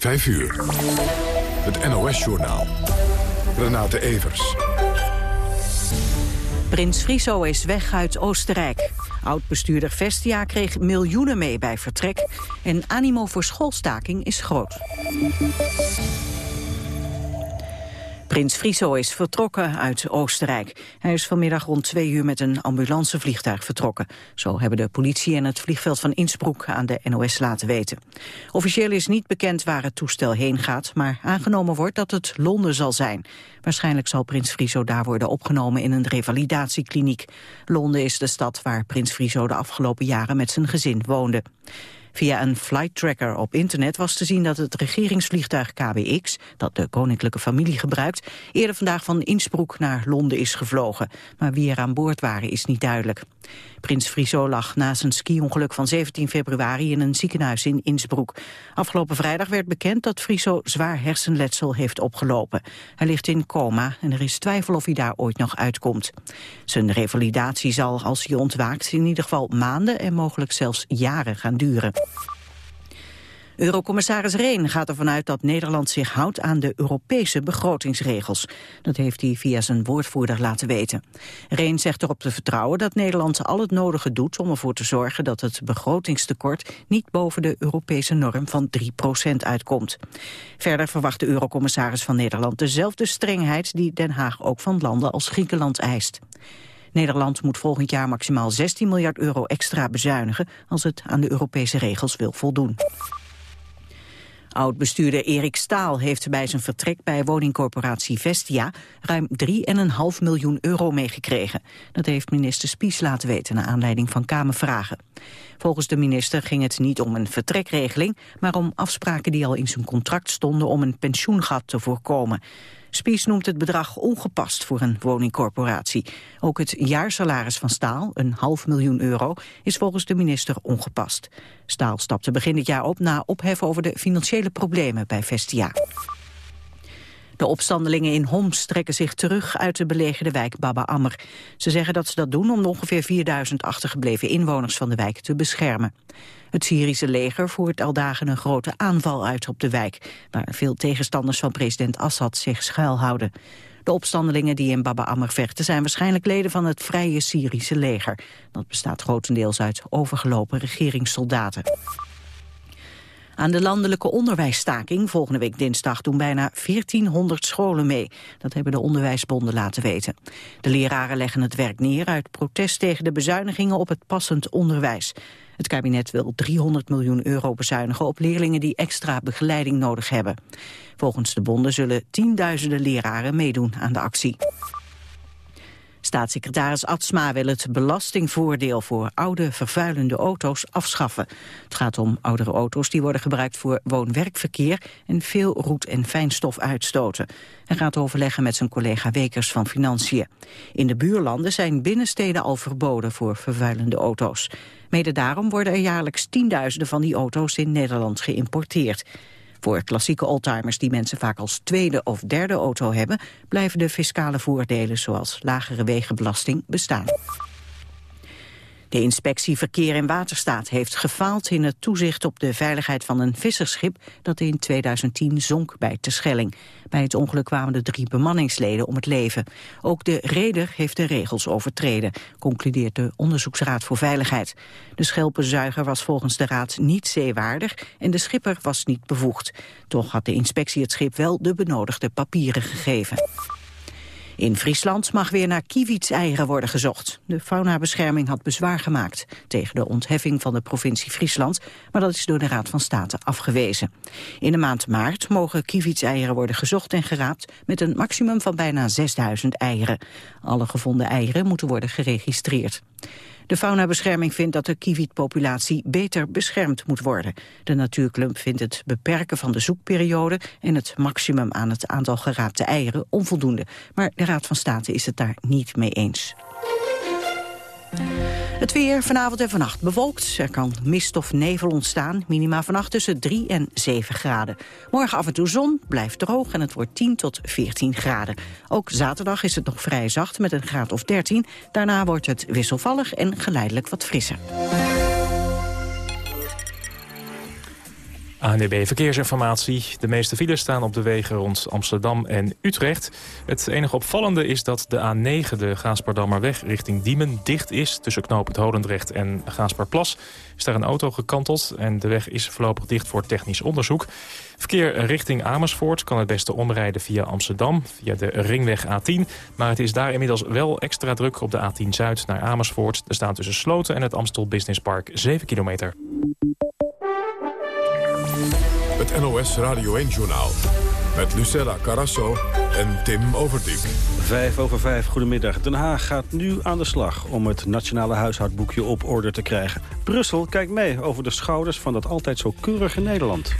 5 uur. Het NOS-journaal. Renate Evers. Prins Friso is weg uit Oostenrijk. Oud-bestuurder Vestia kreeg miljoenen mee bij vertrek. En animo voor schoolstaking is groot. Prins Friso is vertrokken uit Oostenrijk. Hij is vanmiddag rond twee uur met een ambulancevliegtuig vertrokken. Zo hebben de politie en het vliegveld van Innsbruck aan de NOS laten weten. Officieel is niet bekend waar het toestel heen gaat, maar aangenomen wordt dat het Londen zal zijn. Waarschijnlijk zal prins Friso daar worden opgenomen in een revalidatiekliniek. Londen is de stad waar prins Friso de afgelopen jaren met zijn gezin woonde. Via een flight tracker op internet was te zien dat het regeringsvliegtuig KBX, dat de koninklijke familie gebruikt, eerder vandaag van Innsbruck naar Londen is gevlogen. Maar wie er aan boord waren is niet duidelijk. Prins Friso lag na zijn ski-ongeluk van 17 februari in een ziekenhuis in Innsbruck. Afgelopen vrijdag werd bekend dat Friso zwaar hersenletsel heeft opgelopen. Hij ligt in coma en er is twijfel of hij daar ooit nog uitkomt. Zijn revalidatie zal, als hij ontwaakt, in ieder geval maanden en mogelijk zelfs jaren gaan duren. Eurocommissaris Reen gaat ervan uit dat Nederland zich houdt aan de Europese begrotingsregels. Dat heeft hij via zijn woordvoerder laten weten. Reen zegt erop te vertrouwen dat Nederland al het nodige doet om ervoor te zorgen dat het begrotingstekort niet boven de Europese norm van 3% uitkomt. Verder verwacht de Eurocommissaris van Nederland dezelfde strengheid die Den Haag ook van landen als Griekenland eist. Nederland moet volgend jaar maximaal 16 miljard euro extra bezuinigen als het aan de Europese regels wil voldoen. Oud-bestuurder Erik Staal heeft bij zijn vertrek bij woningcorporatie Vestia ruim 3,5 miljoen euro meegekregen. Dat heeft minister Spies laten weten naar aanleiding van Kamervragen. Volgens de minister ging het niet om een vertrekregeling, maar om afspraken die al in zijn contract stonden om een pensioengat te voorkomen. Spies noemt het bedrag ongepast voor een woningcorporatie. Ook het jaarsalaris van Staal, een half miljoen euro, is volgens de minister ongepast. Staal stapte begin dit jaar op na ophef over de financiële problemen bij Vestia. De opstandelingen in Homs trekken zich terug uit de belegerde wijk Baba Ammer. Ze zeggen dat ze dat doen om de ongeveer 4000 achtergebleven inwoners van de wijk te beschermen. Het Syrische leger voert al dagen een grote aanval uit op de wijk, waar veel tegenstanders van president Assad zich schuilhouden. De opstandelingen die in Baba Ammer vechten zijn waarschijnlijk leden van het Vrije Syrische leger. Dat bestaat grotendeels uit overgelopen regeringssoldaten. Aan de landelijke onderwijsstaking volgende week dinsdag doen bijna 1400 scholen mee. Dat hebben de onderwijsbonden laten weten. De leraren leggen het werk neer uit protest tegen de bezuinigingen op het passend onderwijs. Het kabinet wil 300 miljoen euro bezuinigen op leerlingen die extra begeleiding nodig hebben. Volgens de bonden zullen tienduizenden leraren meedoen aan de actie. Staatssecretaris Atsma wil het belastingvoordeel voor oude vervuilende auto's afschaffen. Het gaat om oudere auto's die worden gebruikt voor woon-werkverkeer en veel roet- en fijnstof uitstoten. Hij gaat overleggen met zijn collega Wekers van Financiën. In de buurlanden zijn binnensteden al verboden voor vervuilende auto's. Mede daarom worden er jaarlijks tienduizenden van die auto's in Nederland geïmporteerd. Voor klassieke oldtimers die mensen vaak als tweede of derde auto hebben... blijven de fiscale voordelen zoals lagere wegenbelasting bestaan. De inspectie Verkeer en Waterstaat heeft gefaald in het toezicht op de veiligheid van een visserschip dat in 2010 zonk bij Terschelling. Bij het ongeluk kwamen de drie bemanningsleden om het leven. Ook de reder heeft de regels overtreden, concludeert de Onderzoeksraad voor Veiligheid. De schelpenzuiger was volgens de raad niet zeewaardig en de schipper was niet bevoegd. Toch had de inspectie het schip wel de benodigde papieren gegeven. In Friesland mag weer naar kievitseieren worden gezocht. De faunabescherming had bezwaar gemaakt tegen de ontheffing van de provincie Friesland, maar dat is door de Raad van State afgewezen. In de maand maart mogen kievitseieren worden gezocht en geraapt met een maximum van bijna 6000 eieren. Alle gevonden eieren moeten worden geregistreerd. De faunabescherming vindt dat de kievietpopulatie beter beschermd moet worden. De Natuurclub vindt het beperken van de zoekperiode en het maximum aan het aantal geraapte eieren onvoldoende. Maar de Raad van State is het daar niet mee eens. Het weer vanavond en vannacht bewolkt. Er kan mist of nevel ontstaan. Minima vannacht tussen 3 en 7 graden. Morgen af en toe zon, blijft droog en het wordt 10 tot 14 graden. Ook zaterdag is het nog vrij zacht met een graad of 13. Daarna wordt het wisselvallig en geleidelijk wat frisser. ANDB Verkeersinformatie. De meeste files staan op de wegen rond Amsterdam en Utrecht. Het enige opvallende is dat de A9, de Gaasperdammerweg richting Diemen, dicht is. Tussen knoop het Holendrecht en Gaasperplas is daar een auto gekanteld. En de weg is voorlopig dicht voor technisch onderzoek. Verkeer richting Amersfoort kan het beste omrijden via Amsterdam, via de ringweg A10. Maar het is daar inmiddels wel extra druk op de A10 Zuid naar Amersfoort. Er staan tussen Sloten en het Amstel Business Park 7 kilometer. Het NOS Radio 1-journaal. Met Lucella Carasso en Tim Overdijk. Vijf over vijf, goedemiddag. Den Haag gaat nu aan de slag om het nationale huishoudboekje op orde te krijgen. Brussel kijkt mee over de schouders van dat altijd zo keurige Nederland.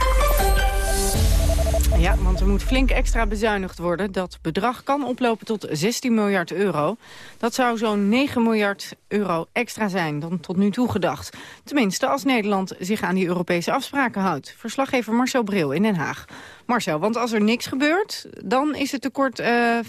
Ja, want er moet flink extra bezuinigd worden. Dat bedrag kan oplopen tot 16 miljard euro. Dat zou zo'n 9 miljard euro extra zijn dan tot nu toe gedacht. Tenminste, als Nederland zich aan die Europese afspraken houdt. Verslaggever Marcel Bril in Den Haag. Marcel, want als er niks gebeurt, dan is het tekort uh, eh,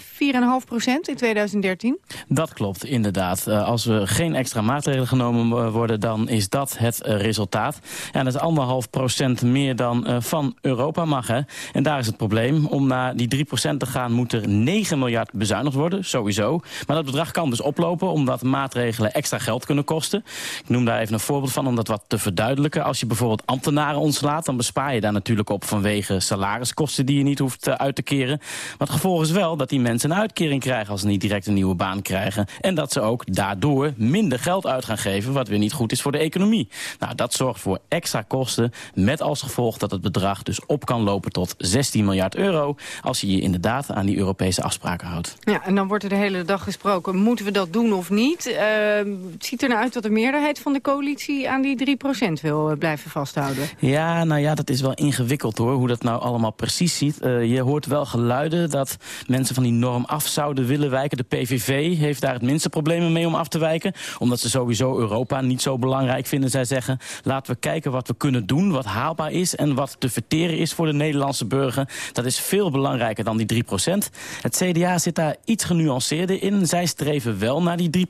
4,5 procent in 2013? Dat klopt, inderdaad. Uh, als er geen extra maatregelen genomen worden, dan is dat het uh, resultaat. En dat is anderhalf procent meer dan van Europa mag. Hè? En daar is het probleem. Om naar die 3 procent te gaan moet er 9 miljard bezuinigd worden, sowieso. Maar dat bedrag kan dus oplopen, omdat maatregelen extra geld kunnen kosten. Ik noem daar even een voorbeeld van om dat wat te verduidelijken. Als je bijvoorbeeld ambtenaren ontslaat, dan bespaar je daar natuurlijk op vanwege salaris kosten die je niet hoeft eh, uit te keren. Maar het gevolg is wel dat die mensen een uitkering krijgen... als ze niet direct een nieuwe baan krijgen. En dat ze ook daardoor minder geld uit gaan geven... wat weer niet goed is voor de economie. Nou, dat zorgt voor extra kosten... met als gevolg dat het bedrag dus op kan lopen tot 16 miljard euro... als je je inderdaad aan die Europese afspraken houdt. Ja, en dan wordt er de hele dag gesproken... moeten we dat doen of niet? Uh, het ziet er nou uit dat de meerderheid van de coalitie... aan die 3% wil eh, blijven vasthouden. Ja, nou ja, dat is wel ingewikkeld hoor, hoe dat nou allemaal precies ziet. Uh, je hoort wel geluiden dat mensen van die norm af zouden willen wijken. De PVV heeft daar het minste problemen mee om af te wijken. Omdat ze sowieso Europa niet zo belangrijk vinden. Zij zeggen, laten we kijken wat we kunnen doen, wat haalbaar is... en wat te verteren is voor de Nederlandse burger. Dat is veel belangrijker dan die 3% Het CDA zit daar iets genuanceerder in. Zij streven wel naar die 3%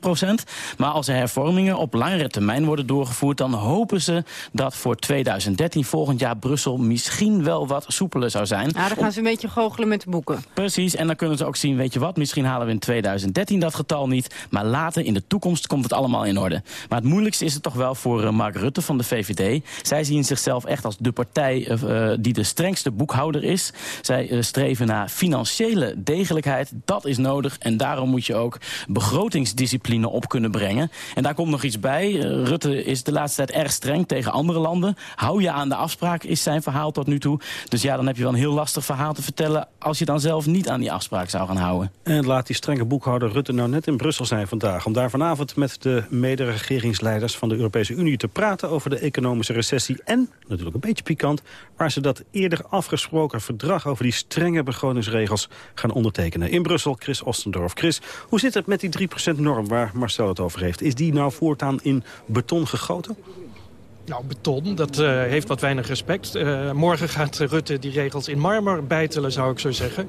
Maar als er hervormingen op langere termijn worden doorgevoerd... dan hopen ze dat voor 2013 volgend jaar Brussel misschien wel wat soepeler zou zijn. Ja, dan gaan ze een beetje goochelen met de boeken. Precies, en dan kunnen ze ook zien, weet je wat, misschien halen we in 2013 dat getal niet, maar later in de toekomst komt het allemaal in orde. Maar het moeilijkste is het toch wel voor uh, Mark Rutte van de VVD. Zij zien zichzelf echt als de partij uh, die de strengste boekhouder is. Zij uh, streven naar financiële degelijkheid, dat is nodig en daarom moet je ook begrotingsdiscipline op kunnen brengen. En daar komt nog iets bij, Rutte is de laatste tijd erg streng tegen andere landen. Hou je aan de afspraak, is zijn verhaal tot nu toe. Dus ja, dan heb je wel een heel lastig verhaal te vertellen... als je dan zelf niet aan die afspraak zou gaan houden. En laat die strenge boekhouder Rutte nou net in Brussel zijn vandaag... om daar vanavond met de mederegeringsleiders van de Europese Unie te praten... over de economische recessie en, natuurlijk een beetje pikant... waar ze dat eerder afgesproken verdrag over die strenge begrotingsregels gaan ondertekenen. In Brussel, Chris Ostendorf. Chris, hoe zit het met die 3%-norm waar Marcel het over heeft? Is die nou voortaan in beton gegoten? Nou, beton, dat uh, heeft wat weinig respect. Uh, morgen gaat Rutte die regels in marmer bijtelen, zou ik zo zeggen.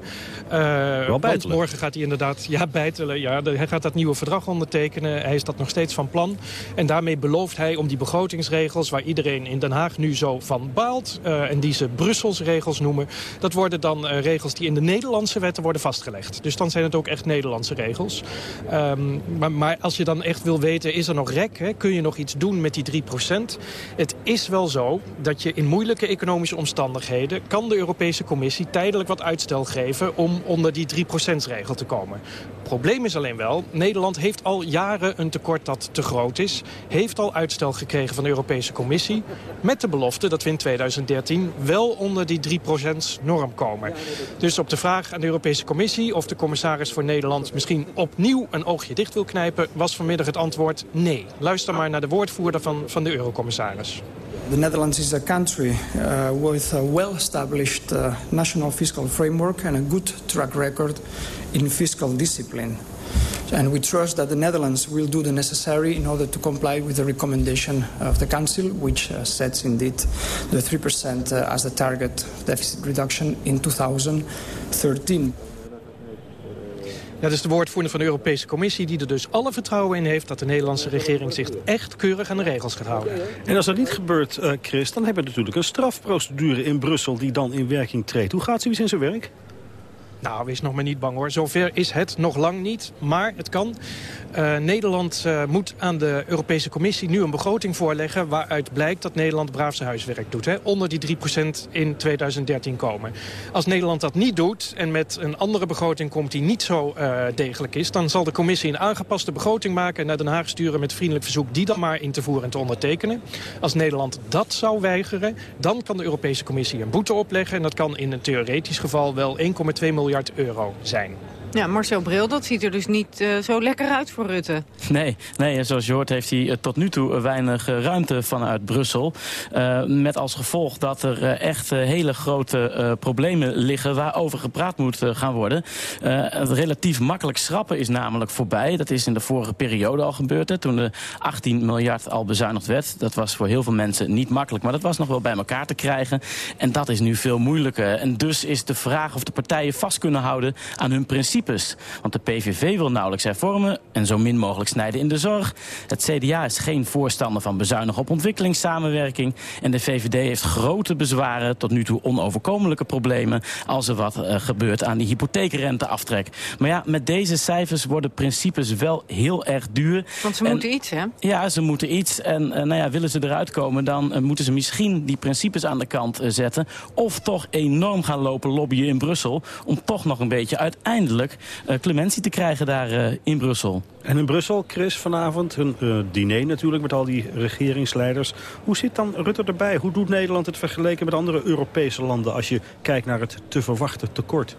Uh, Wel bijtelen? morgen gaat hij inderdaad, ja, bijtelen. Ja, de, hij gaat dat nieuwe verdrag ondertekenen. Hij is dat nog steeds van plan. En daarmee belooft hij om die begrotingsregels... waar iedereen in Den Haag nu zo van baalt... en die ze Brussels regels noemen... dat worden dan regels die in de Nederlandse wetten worden vastgelegd. Dus dan zijn het ook echt Nederlandse regels. Um, maar, maar, als je dan echt wil weten, is er nog rek? Hè? Kun je nog iets doen met die 3 procent? Het is wel zo dat je in moeilijke economische omstandigheden... kan de Europese Commissie tijdelijk wat uitstel geven... om onder die 3%-regel te komen. Het probleem is alleen wel, Nederland heeft al jaren een tekort dat te groot is. Heeft al uitstel gekregen van de Europese Commissie... met de belofte dat we in 2013 wel onder die 3%-norm komen. Dus op de vraag aan de Europese Commissie... of de commissaris voor Nederland misschien opnieuw een oogje dicht wil knijpen... was vanmiddag het antwoord nee. Luister maar naar de woordvoerder van, van de Eurocommissaris. The Netherlands is a country uh, with a well-established uh, national fiscal framework and a good track record in fiscal discipline. And we trust that the Netherlands will do the necessary in order to comply with the recommendation of the Council, which uh, sets indeed the 3% uh, as the target deficit reduction in 2013. Dat is de woordvoerder van de Europese Commissie... die er dus alle vertrouwen in heeft dat de Nederlandse regering zich echt keurig aan de regels gaat houden. En als dat niet gebeurt, uh, Chris, dan hebben we natuurlijk een strafprocedure in Brussel... die dan in werking treedt. Hoe gaat zoiets in zijn werk? Nou, wees nog maar niet bang hoor. Zover is het nog lang niet, maar het kan. Uh, Nederland uh, moet aan de Europese Commissie nu een begroting voorleggen... waaruit blijkt dat Nederland braaf zijn huiswerk doet. Hè, onder die 3% in 2013 komen. Als Nederland dat niet doet en met een andere begroting komt... die niet zo uh, degelijk is... dan zal de Commissie een aangepaste begroting maken... en naar Den Haag sturen met vriendelijk verzoek... die dan maar in te voeren en te ondertekenen. Als Nederland dat zou weigeren... dan kan de Europese Commissie een boete opleggen... en dat kan in een theoretisch geval wel 1,2 miljard euro zijn. Ja, Marcel Bril, dat ziet er dus niet uh, zo lekker uit voor Rutte. Nee, nee, en zoals je hoort heeft hij uh, tot nu toe weinig uh, ruimte vanuit Brussel. met als gevolg dat er echt hele grote problemen liggen waarover gepraat moet gaan worden. het relatief makkelijk schrappen is namelijk voorbij. Dat is in de vorige periode al gebeurd, hè, toen de 18 miljard al bezuinigd werd. Dat was voor heel veel mensen niet makkelijk, maar dat was nog wel bij elkaar te krijgen. En dat is nu veel moeilijker. En dus is de vraag of de partijen vast kunnen houden aan hun principes want de PVV wil nauwelijks hervormen en zo min mogelijk snijden in de zorg. Het CDA is geen voorstander van bezuinigen op ontwikkelingssamenwerking. En de VVD heeft grote bezwaren, tot nu toe onoverkomelijke problemen... als er wat uh, gebeurt aan die hypotheekrenteaftrek. Maar ja, met deze cijfers worden principes wel heel erg duur. Want ze en, moeten iets, hè? Ja, ze moeten iets. En uh, nou ja, willen ze eruit komen, dan uh, moeten ze misschien die principes aan de kant zetten. Of toch enorm gaan lopen lobbyen in Brussel... om toch nog een beetje uiteindelijk uh, clementie te krijgen daar uh, in Brussel. En in Brussel, Chris, vanavond een uh, diner natuurlijk met al die regeringsleiders. Hoe zit dan Rutte erbij? Hoe doet Nederland het vergeleken met andere Europese landen... als je kijkt naar het te verwachten tekort?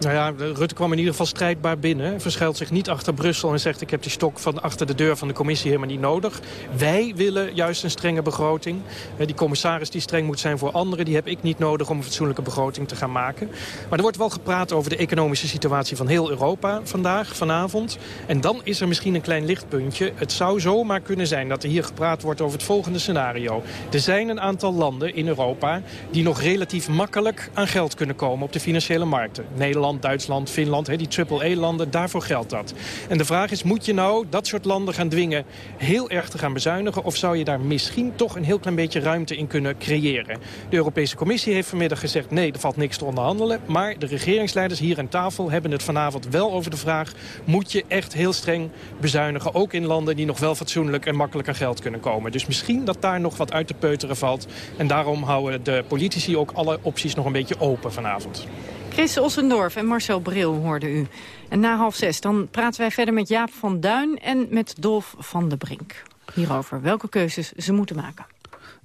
Nou ja, Rutte kwam in ieder geval strijdbaar binnen. Verschuilt zich niet achter Brussel en zegt... ik heb die stok van achter de deur van de commissie helemaal niet nodig. Wij willen juist een strenge begroting. Die commissaris die streng moet zijn voor anderen... die heb ik niet nodig om een fatsoenlijke begroting te gaan maken. Maar er wordt wel gepraat over de economische situatie van heel Europa vandaag, vanavond. En dan is er misschien een klein lichtpuntje. Het zou zomaar kunnen zijn dat er hier gepraat wordt over het volgende scenario. Er zijn een aantal landen in Europa... die nog relatief makkelijk aan geld kunnen komen op de financiële markten. Nederland Duitsland, Finland, die triple-E-landen, daarvoor geldt dat. En de vraag is, moet je nou dat soort landen gaan dwingen heel erg te gaan bezuinigen... of zou je daar misschien toch een heel klein beetje ruimte in kunnen creëren? De Europese Commissie heeft vanmiddag gezegd, nee, er valt niks te onderhandelen. Maar de regeringsleiders hier aan tafel hebben het vanavond wel over de vraag... moet je echt heel streng bezuinigen, ook in landen die nog wel fatsoenlijk en makkelijk aan geld kunnen komen. Dus misschien dat daar nog wat uit te peuteren valt. En daarom houden de politici ook alle opties nog een beetje open vanavond. Chris Ossendorf en Marcel Bril hoorden u. En na half zes dan praten wij verder met Jaap van Duin en met Dolf van de Brink. Hierover welke keuzes ze moeten maken.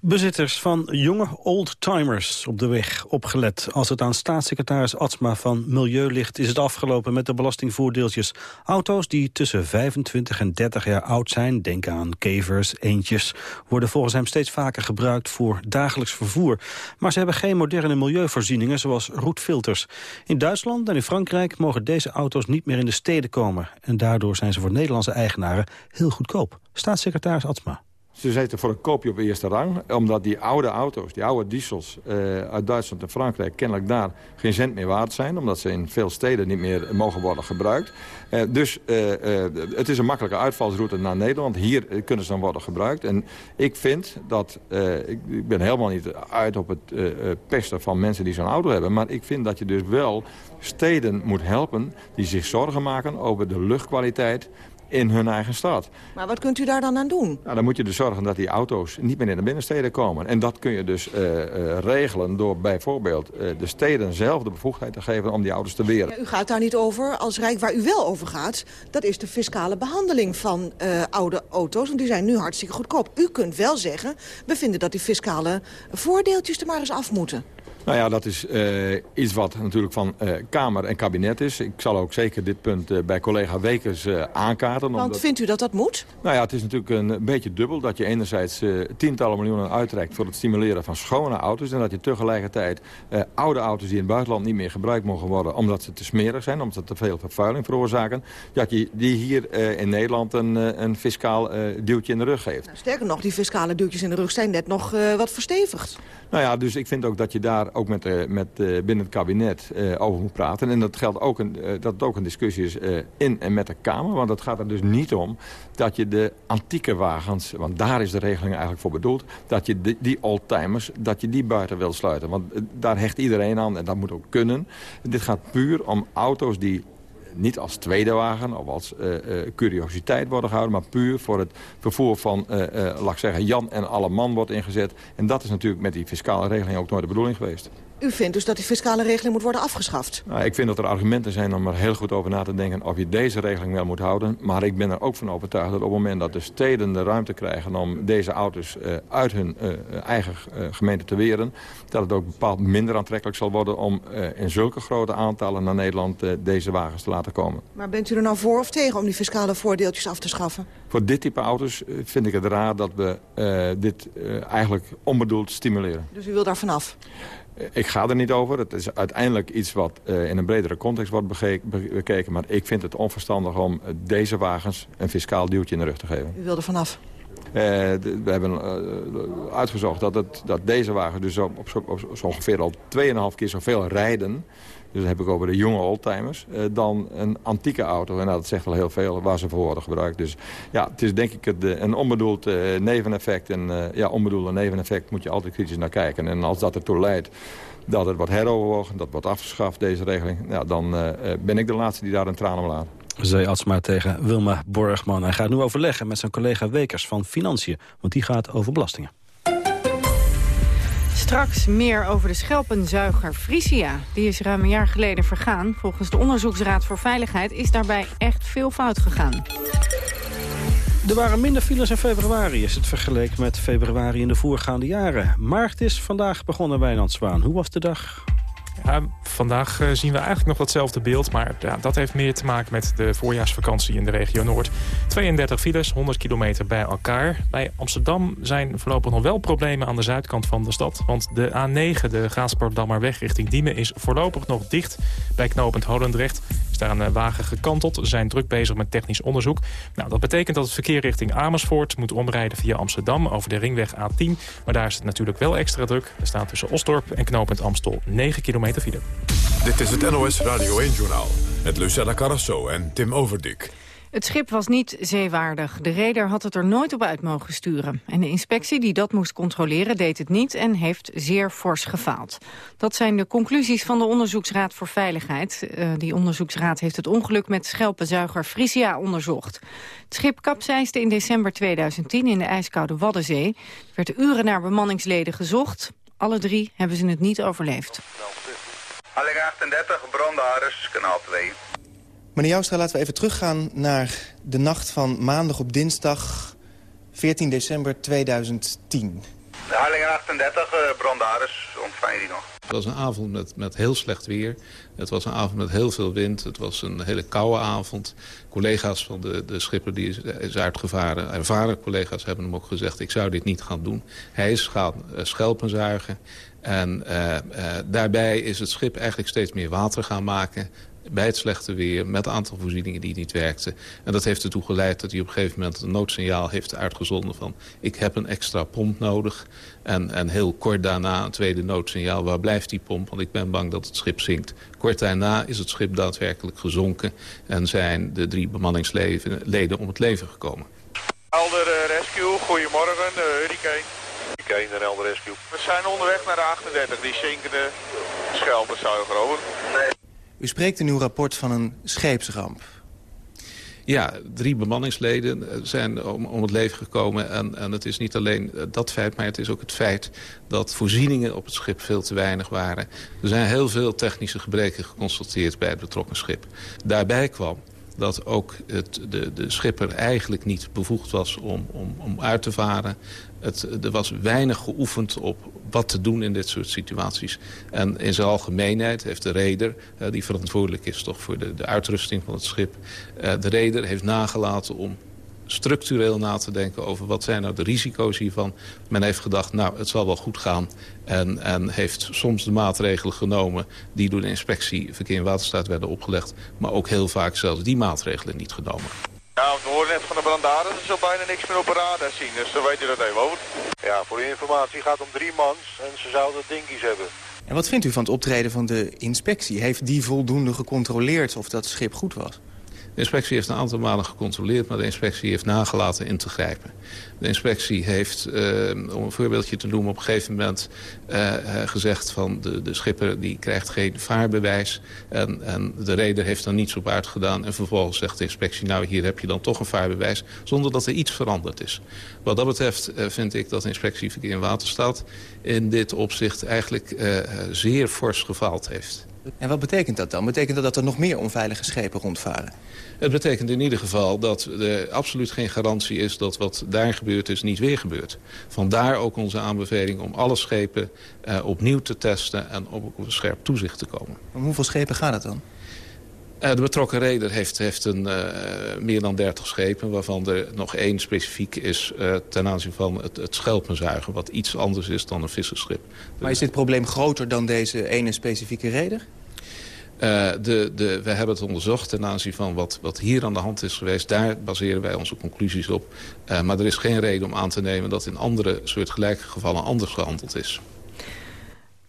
Bezitters van jonge oldtimers op de weg opgelet. Als het aan staatssecretaris Atsma van Milieu ligt... is het afgelopen met de belastingvoordeeltjes. Auto's die tussen 25 en 30 jaar oud zijn... denk aan kevers, eentjes... worden volgens hem steeds vaker gebruikt voor dagelijks vervoer. Maar ze hebben geen moderne milieuvoorzieningen... zoals roetfilters. In Duitsland en in Frankrijk mogen deze auto's niet meer in de steden komen. En daardoor zijn ze voor Nederlandse eigenaren heel goedkoop. Staatssecretaris Atsma. Ze zitten voor een koopje op eerste rang. Omdat die oude auto's, die oude diesels uh, uit Duitsland en Frankrijk... kennelijk daar geen cent meer waard zijn. Omdat ze in veel steden niet meer mogen worden gebruikt. Uh, dus uh, het is een makkelijke uitvalsroute naar Nederland. Hier kunnen ze dan worden gebruikt. En ik vind dat... Ik, ik, ben helemaal niet uit op het pesten van mensen die zo'n auto hebben. Maar ik vind dat je dus wel steden moet helpen... die zich zorgen maken over de luchtkwaliteit in hun eigen stad. Maar wat kunt u daar dan aan doen? Nou, dan moet je dus zorgen dat die auto's niet meer in de binnensteden komen. En dat kun je dus uh, uh, regelen door bijvoorbeeld uh, de steden zelf de bevoegdheid te geven om die auto's te weren. Ja, u gaat daar niet over als Rijk. Waar u wel over gaat, dat is de fiscale behandeling van oude auto's. Want die zijn nu hartstikke goedkoop. U kunt wel zeggen, we vinden dat die fiscale voordeeltjes er maar eens af moeten. Nou ja, dat is uh, iets wat natuurlijk van uh, Kamer en kabinet is. Ik zal ook zeker dit punt uh, bij collega Wekers aankaarten. Want vindt u dat dat moet? Nou ja, het is natuurlijk een beetje dubbel dat je enerzijds tientallen miljoenen uitreikt... voor het stimuleren van schone auto's. En dat je tegelijkertijd oude auto's die in het buitenland niet meer gebruikt mogen worden... omdat ze te smerig zijn, omdat ze te veel vervuiling veroorzaken... dat je die hier in Nederland een, een fiscaal duwtje in de rug geeft. Nou, sterker nog, die fiscale duwtjes in de rug zijn net nog wat verstevigd. Nou ja, dus ik vind ook dat je daar ook met, uh, met binnen het kabinet over moet praten. En dat geldt ook dat het ook een discussie is in en met de Kamer. Want het gaat er dus niet om dat je de antieke wagens... want daar is de regeling eigenlijk voor bedoeld... dat je die, die oldtimers, dat je die buiten wil sluiten. Want daar hecht iedereen aan en dat moet ook kunnen. Dit gaat puur om auto's die niet als tweede wagen of als uh, uh, curiositeit worden gehouden... maar puur voor het vervoer van, uh, laat ik zeggen, Jan en alle man wordt ingezet. En dat is natuurlijk met die fiscale regeling ook nooit de bedoeling geweest. U vindt dus dat die fiscale regeling moet worden afgeschaft? Nou, ik vind dat er argumenten zijn om er heel goed over na te denken... of je deze regeling wel moet houden. Maar ik ben er ook van overtuigd dat op het moment dat de steden de ruimte krijgen... om deze auto's uh, uit hun uh, eigen uh, gemeente te weren... dat het ook bepaald minder aantrekkelijk zal worden... om in zulke grote aantallen naar Nederland deze wagens te laten komen. Maar bent u er nou voor of tegen om die fiscale voordeeltjes af te schaffen? Voor dit type auto's vind ik het raar dat we dit eigenlijk onbedoeld stimuleren. Dus u wil daar vanaf? Ik ga er niet over. Het is uiteindelijk iets wat uh, in een bredere context wordt bekeken. Maar ik vind het onverstandig om deze wagens een fiscaal duwtje in de rug te geven. U wilde vanaf? Uh, we hebben uh, uitgezocht dat, het, dat deze wagens dus op, op, op, zo ongeveer al 2,5 keer zoveel rijden dus heb ik over de jonge oldtimers, uh, dan een antieke auto. En nou, dat zegt al heel veel waar ze voor worden gebruikt. Dus ja, het is denk ik het, een onbedoeld uh, neveneffect. En ja, onbedoelde neveneffect moet je altijd kritisch naar kijken. En als dat ertoe leidt dat het wordt heroverwogen, dat wordt afgeschaft, deze regeling... Ja, dan ben ik de laatste die daar een traan om laat. Zei Atsma tegen Wilma Borgman. Hij gaat nu overleggen met zijn collega Wekers van Financiën. Want die gaat over belastingen. Straks meer over de schelpenzuiger Frisia. Die is ruim een jaar geleden vergaan. Volgens de Onderzoeksraad voor Veiligheid is daarbij echt veel fout gegaan. Er waren minder files in februari, is het vergeleken met februari in de voorgaande jaren. Maar het is vandaag begonnen, Wijnand Zwaan. Hoe was de dag? Ja, vandaag uh, zien we eigenlijk nog datzelfde beeld. Maar ja, dat heeft meer te maken met de voorjaarsvakantie in de regio Noord. 32 files, 100 kilometer bij elkaar. Bij Amsterdam zijn voorlopig nog wel problemen aan de zuidkant van de stad. Want de A9, de Gaasperdammerweg richting Diemen, is voorlopig nog dicht. Bij knooppunt Holendrecht een wagen gekanteld. Zijn druk bezig met technisch onderzoek. Nou, dat betekent dat het verkeer richting Amersfoort moet omrijden via Amsterdam over de ringweg A10. Maar daar is het natuurlijk wel extra druk. Er staat tussen Osdorp en knooppunt Amstel 9 kilometer dit is het NOS Radio 1-journaal met Lucella Carrasso en Tim Overdik. Het schip was niet zeewaardig. De reder had het er nooit op uit mogen sturen. En de inspectie die dat moest controleren deed het niet en heeft zeer fors gefaald. Dat zijn de conclusies van de Onderzoeksraad voor Veiligheid. Uh, die onderzoeksraad heeft het ongeluk met schelpenzuiger Frisia onderzocht. Het schip kapseisde in december 2010 in de ijskoude Waddenzee. Er werd uren naar bemanningsleden gezocht. Alle drie hebben ze het niet overleefd. Halling 38, Brandaris, kanaal 2. Meneer Joustra, laten we even teruggaan naar de nacht van maandag op dinsdag 14 december 2010. Halling 38, uh, Brandaris, ontvang je die nog? Het was een avond met, met heel slecht weer. Het was een avond met heel veel wind. Het was een hele koude avond. Collega's van de, de schipper die is, uitgevaren, ervaren collega's hebben hem ook gezegd... ik zou dit niet gaan doen. Hij is gaan uh, schelpen zuigen. En uh, uh, daarbij is het schip eigenlijk steeds meer water gaan maken bij het slechte weer, met een aantal voorzieningen die niet werkten. En dat heeft ertoe geleid dat hij op een gegeven moment een noodsignaal heeft uitgezonden van... ik heb een extra pomp nodig. En, en heel kort daarna een tweede noodsignaal, waar blijft die pomp? Want ik ben bang dat het schip zinkt. Kort daarna is het schip daadwerkelijk gezonken... en zijn de drie bemanningsleden om het leven gekomen. Helder uh, Rescue, goedemorgen, uh, Hurricane. Hurricane en Helder Rescue. We zijn onderweg naar de 38, die zinkende schelpenzuiger over. Nee. U spreekt in uw rapport van een scheepsramp. Ja, drie bemanningsleden zijn om, om het leven gekomen. En, en het is niet alleen dat feit, maar het is ook het feit... dat voorzieningen op het schip veel te weinig waren. Er zijn heel veel technische gebreken geconstateerd bij het betrokken schip. Daarbij kwam dat ook het, de, de schipper eigenlijk niet bevoegd was om, om, om uit te varen. Het, er was weinig geoefend op wat te doen in dit soort situaties. En in zijn algemeenheid heeft de reder, uh, die verantwoordelijk is toch voor de, de uitrusting van het schip... Uh, de reder heeft nagelaten om structureel na te denken over wat zijn nou de risico's hiervan. Men heeft gedacht, nou, het zal wel goed gaan. En, en heeft soms de maatregelen genomen die door de inspectie Verkeer en Waterstaat werden opgelegd. Maar ook heel vaak zelfs die maatregelen niet genomen. Ja, we horen net van de brandade dat ze bijna niks meer op een radar zien. Dus dan weet je dat even over. Ja, voor de informatie gaat om drie mans en ze zouden dinkies hebben. En wat vindt u van het optreden van de inspectie? Heeft die voldoende gecontroleerd of dat schip goed was? De inspectie heeft een aantal malen gecontroleerd... maar de inspectie heeft nagelaten in te grijpen. De inspectie heeft, uh, om een voorbeeldje te noemen... op een gegeven moment uh, gezegd van de, de schipper... die krijgt geen vaarbewijs. En, en de reder heeft er niets op uitgedaan. En vervolgens zegt de inspectie... nou, hier heb je dan toch een vaarbewijs... zonder dat er iets veranderd is. Wat dat betreft vind ik dat de inspectie Verkeer en Waterstaat... in dit opzicht eigenlijk zeer fors gefaald heeft. En wat betekent dat dan? Betekent dat dat er nog meer onveilige schepen rondvaren? Het betekent in ieder geval dat er absoluut geen garantie is... dat wat daar gebeurd is niet weer gebeurt. Vandaar ook onze aanbeveling om alle schepen uh, opnieuw te testen... en op een scherp toezicht te komen. Om hoeveel schepen gaat het dan? Uh, de betrokken reder heeft, heeft een, uh, meer dan 30 schepen... waarvan er nog één specifiek is ten aanzien van het, het schelpenzuigen... wat iets anders is dan een visserschip. Maar is dit probleem groter dan deze ene specifieke reder? Uh, de, de, we hebben het onderzocht ten aanzien van wat, wat hier aan de hand is geweest. Daar baseren wij onze conclusies op. Maar er is geen reden om aan te nemen dat in andere soortgelijke gevallen anders gehandeld is.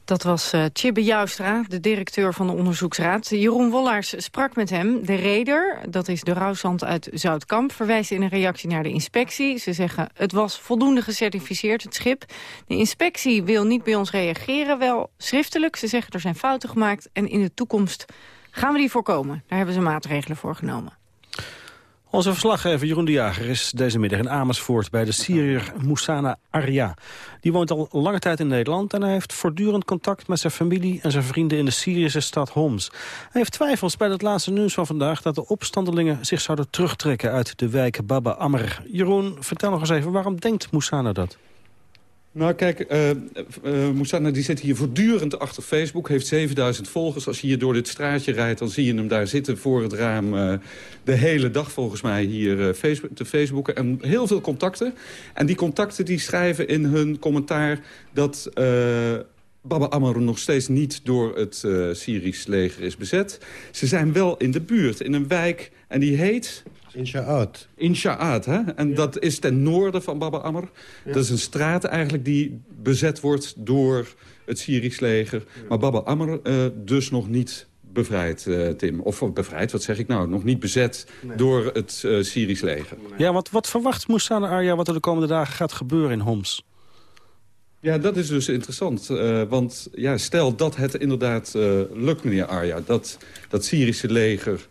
Dat was uh, Tjibbe Joustra, de directeur van de onderzoeksraad. Jeroen Wollaars sprak met hem. De reder, dat is de Rouwzand uit Zoutkamp, verwijst in een reactie naar de inspectie. Ze zeggen, het was voldoende gecertificeerd, het schip. De inspectie wil niet bij ons reageren, wel schriftelijk. Ze zeggen, er zijn fouten gemaakt en in de toekomst gaan we die voorkomen. Daar hebben ze maatregelen voor genomen. Onze verslaggever Jeroen de Jager is deze middag in Amersfoort... bij de Syriër Moussana Arya. Die woont al lange tijd in Nederland... en hij heeft voortdurend contact met zijn familie en zijn vrienden... in de Syrische stad Homs. Hij heeft twijfels bij het laatste nieuws van vandaag... dat de opstandelingen zich zouden terugtrekken uit de wijk Baba Amr. Jeroen, vertel nog eens even, waarom denkt Moussana dat? Nou kijk, uh, die zit hier voortdurend achter Facebook. Heeft 7000 volgers. Als je hier door dit straatje rijdt, dan zie je hem daar zitten voor het raam. Uh, de hele dag volgens mij hier Facebook, te Facebooken. En heel veel contacten. En die contacten die schrijven in hun commentaar dat... Baba Ammar nog steeds niet door het Syrisch leger is bezet. Ze zijn wel in de buurt, in een wijk, en die heet... Insha'at. Insha'at, hè? En ja. dat is ten noorden van Baba Amr. Ja. Dat is een straat eigenlijk die bezet wordt door het Syrisch leger. Ja. Maar Baba Amr uh, dus nog niet bevrijd, uh, Tim. Of bevrijd, wat zeg ik nou? Nog niet bezet nee. door het uh, Syrisch leger. Ja, wat, wat verwacht Moussana Arya wat er de komende dagen gaat gebeuren in Homs? Ja, dat is dus interessant. Uh, want ja, stel dat het inderdaad uh, lukt, meneer Arja... dat dat Syrische leger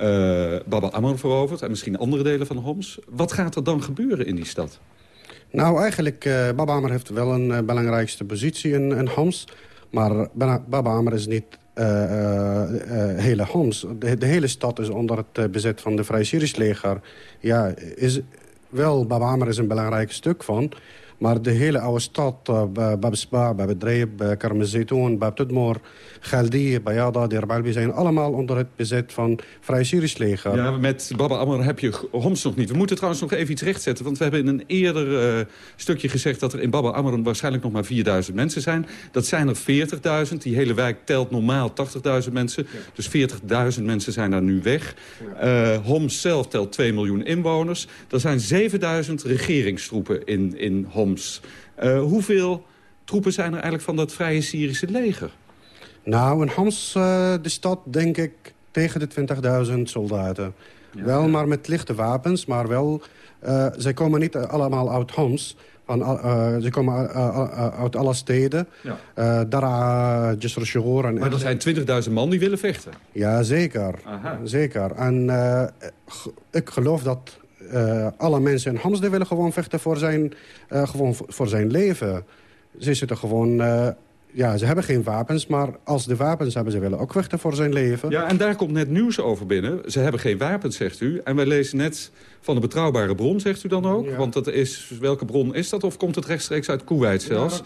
uh, Baba Ammon veroverd... en misschien andere delen van Homs. Wat gaat er dan gebeuren in die stad? Nou, eigenlijk, Baba Amr heeft wel een belangrijkste positie in, in Homs. Maar Baba Amr is niet hele Homs. De, hele stad is onder het bezet van de Vrij Syrisch leger. Ja, is, wel, Baba Amr is een belangrijk stuk van... Maar de hele oude stad, Bab Sba, Bab Dreib, Karm Zetoun, Bab Tudmor, Galdi, Bayada, Dirbalbi... zijn allemaal onder het bezet van Vrij Syrisch leger. Ja, met Baba Ammar heb je Homs nog niet. We moeten trouwens nog even iets rechtzetten. Want we hebben in een eerder uh, stukje gezegd... dat er in Baba Ammar waarschijnlijk nog maar 4000 mensen zijn. Dat zijn er 40.000. Die hele wijk telt normaal 80.000 mensen. Ja. Dus 40.000 mensen zijn daar nu weg. Uh, Homs zelf telt 2 miljoen inwoners. Er zijn 7000 regeringstroepen in, in Homs. Uh, hoeveel troepen zijn er eigenlijk van dat Vrije Syrische leger? Nou, in Homs, uh, de stad, denk ik, tegen de 20.000 soldaten. Ja, wel ja. maar met lichte wapens, maar wel... Uh, zij komen niet allemaal uit Homs. Van, uh, ze komen uit alle steden. Ja. Dara, Jisr. Maar er zijn 20.000 man die willen vechten? Ja, zeker. Aha. zeker. En ik geloof dat uh, alle mensen in Homs willen gewoon vechten voor zijn, uh, gewoon voor zijn leven. Ze zitten gewoon... Uh, ja, ze hebben geen wapens, maar als de wapens hebben... ze willen ook vechten voor zijn leven. Ja, en daar komt net nieuws over binnen. Ze hebben geen wapens, zegt u. En wij lezen net van een betrouwbare bron, zegt u dan ook? Ja. Want dat is, welke bron is dat? Of komt het rechtstreeks uit Kuwait zelfs?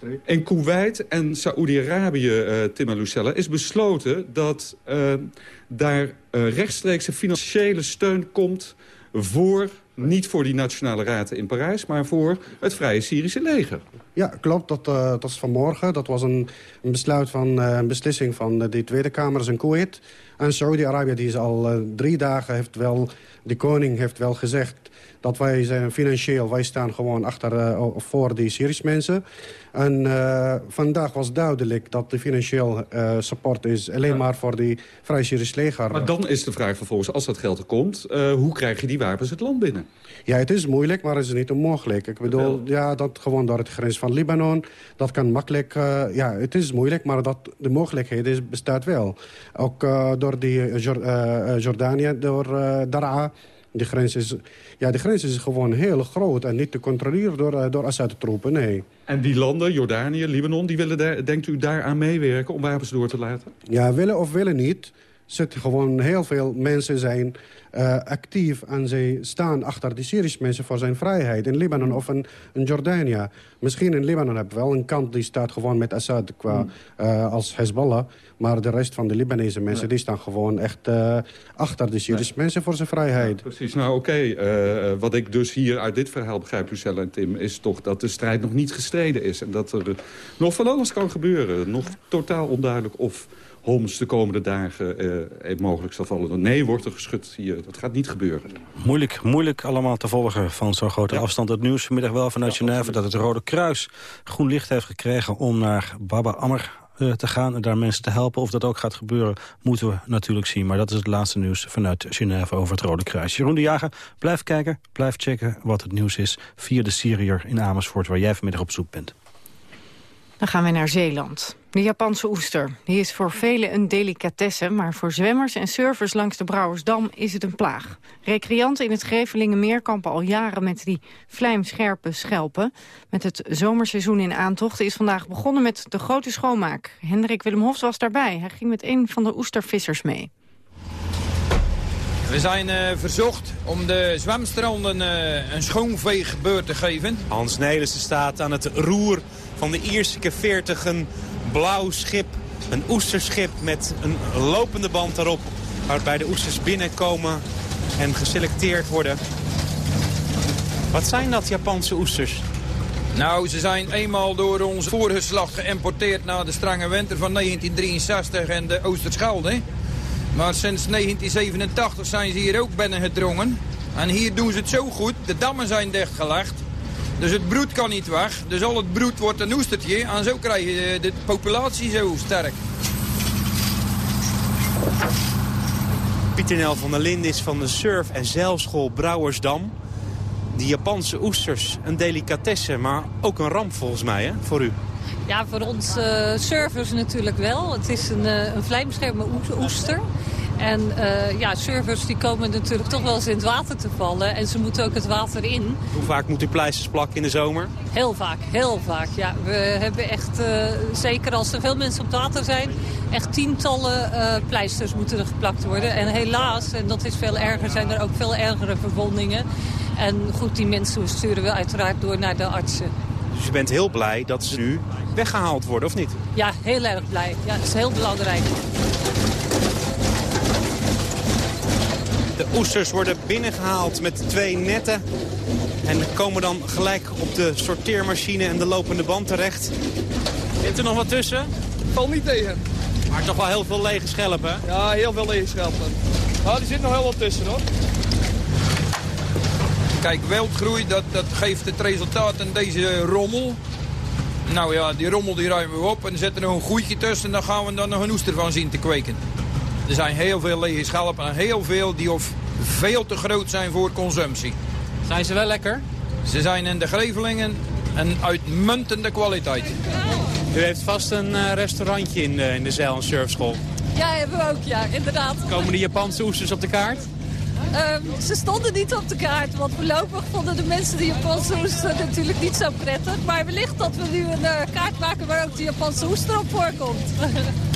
Ja, in Kuwait en Saoedi-Arabië, uh, Tim en Lucella, is besloten... dat daar rechtstreekse financiële steun komt voor, niet voor die Nationale Raad in Parijs... maar voor het Vrije Syrische leger. Ja, klopt. Dat, uh, dat is vanmorgen. Dat was een, een besluit van uh, een beslissing van de Tweede Kamer in Kuwait. En Saudi-Arabië die is al uh, drie dagen heeft wel... De koning heeft wel gezegd dat wij zijn financieel... wij staan gewoon achter voor die Syrische mensen. En uh, vandaag was duidelijk dat de financieel uh, support is alleen ja. maar voor die Vrij Syrisch leger. Maar dan is de vraag vervolgens, als dat geld er komt... Uh, hoe krijg je die wapens het land binnen? Ja, het is moeilijk, maar het is niet onmogelijk. Ik bedoel, ja, dat gewoon door de grens van Libanon. Dat kan makkelijk, ja, het is moeilijk, maar dat, de mogelijkheid is, bestaat wel. Ook door die Jordanië, door Daraa de grens is, ja, de grens is gewoon heel groot en niet te controleren door, door Assad-troepen, nee. En die landen, Jordanië, Libanon, die willen daar, denkt u daaraan meewerken om wapens door te laten? Ja, willen of willen niet. Zitten gewoon heel veel mensen zijn uh, actief en zij staan achter de Syrische mensen voor zijn vrijheid. In Libanon of in, in Jordanië. Misschien in Libanon hebben we wel een kant die staat gewoon met Assad qua, uh, als Hezbollah. Maar de rest van de Libanese mensen nee. die staan gewoon echt uh, achter de Syrische nee. mensen voor zijn vrijheid. Ja, precies. Nou oké, okay. wat ik dus hier uit dit verhaal begrijp, Lucelle en Tim... is toch dat de strijd nog niet gestreden is. En dat er nog van alles kan gebeuren. Nog totaal onduidelijk of... Homs de komende dagen uh, mogelijk zal vallen. Nee, wordt er geschud hier. Dat gaat niet gebeuren. Moeilijk, moeilijk allemaal te volgen van zo'n grote ja. afstand. Het nieuws vanmiddag wel vanuit ja, Genève dat het Rode Kruis groen licht heeft gekregen om naar Baba Ammer uh, te gaan en daar mensen te helpen. Of dat ook gaat gebeuren, moeten we natuurlijk zien. Maar dat is het laatste nieuws vanuit Genève over het Rode Kruis. Jeroen de Jager, blijf kijken, blijf checken wat het nieuws is... via de Syriër in Amersfoort, waar jij vanmiddag op zoek bent. Dan gaan we naar Zeeland. De Japanse oester. Die is voor velen een delicatesse, maar voor zwemmers en surfers langs de Brouwersdam is het een plaag. Recreanten in het Grevelingenmeer kampen al jaren met die vlijmscherpe schelpen. Met het zomerseizoen in aantocht is vandaag begonnen met de grote schoonmaak. Hendrik Willem Hofs was daarbij. Hij ging met een van de oestervissers mee. We zijn uh, verzocht om de zwemstranden uh, een schoonveegebeur te geven. Hans Nelissen staat aan het roer van de Ierseke 40, een blauw schip. Een oesterschip met een lopende band erop. Waarbij de oesters binnenkomen en geselecteerd worden. Wat zijn dat Japanse oesters? Nou, ze zijn eenmaal door ons voorgeslacht geïmporteerd na de strenge winter van 1963 en de Oosterschelde. Maar sinds 1987 zijn ze hier ook binnengedrongen. En hier doen ze het zo goed, de dammen zijn dichtgelegd. Dus het broed kan niet weg. Dus al het broed wordt een oestertje. En zo krijg je de populatie zo sterk. Pieter Nel van der Linden is van de surf- en zeilschool Brouwersdam. Die Japanse oesters, een delicatesse, maar ook een ramp volgens mij hè, voor u. Ja, voor ons uh, surfers natuurlijk wel. Het is een, uh, een vlijmscherme oester. En uh, ja, surfers die komen natuurlijk toch wel eens in het water te vallen. En ze moeten ook het water in. Hoe vaak moet u pleisters plakken in de zomer? Heel vaak, heel vaak. Ja, we hebben echt, uh, zeker als er veel mensen op het water zijn... echt tientallen uh, pleisters moeten er geplakt worden. En helaas, en dat is veel erger, zijn er ook veel ergere verwondingen. En goed, die mensen sturen we uiteraard door naar de artsen. Dus u bent heel blij dat ze nu weggehaald worden, of niet? Ja, heel erg blij. Ja, dat is heel belangrijk. De oesters worden binnengehaald met twee netten. En komen dan gelijk op de sorteermachine en de lopende band terecht. Zit er nog wat tussen? Valt niet tegen. Maar toch wel heel veel lege schelpen, Ja, heel veel lege schelpen. Nou, er zit nog heel wat tussen, hoor. Kijk, wildgroei, dat, dat geeft het resultaat in deze rommel. Nou ja, die rommel die ruimen we op en zit er een groeitje tussen... en dan gaan we dan nog een oester van zien te kweken. Er zijn heel veel lege schelpen en heel veel die of veel te groot zijn voor consumptie. Zijn ze wel lekker? Ze zijn in de Grevelingen een uitmuntende kwaliteit. U heeft vast een uh, restaurantje in de, in de zeil- en surfschool. Ja, hebben we ook, ja, inderdaad. Komen de Japanse oesters op de kaart? Um, ze stonden niet op de kaart, want voorlopig vonden de mensen de Japanse oester natuurlijk niet zo prettig. Maar wellicht dat we nu een uh, kaart maken waar ook de Japanse oester op voorkomt.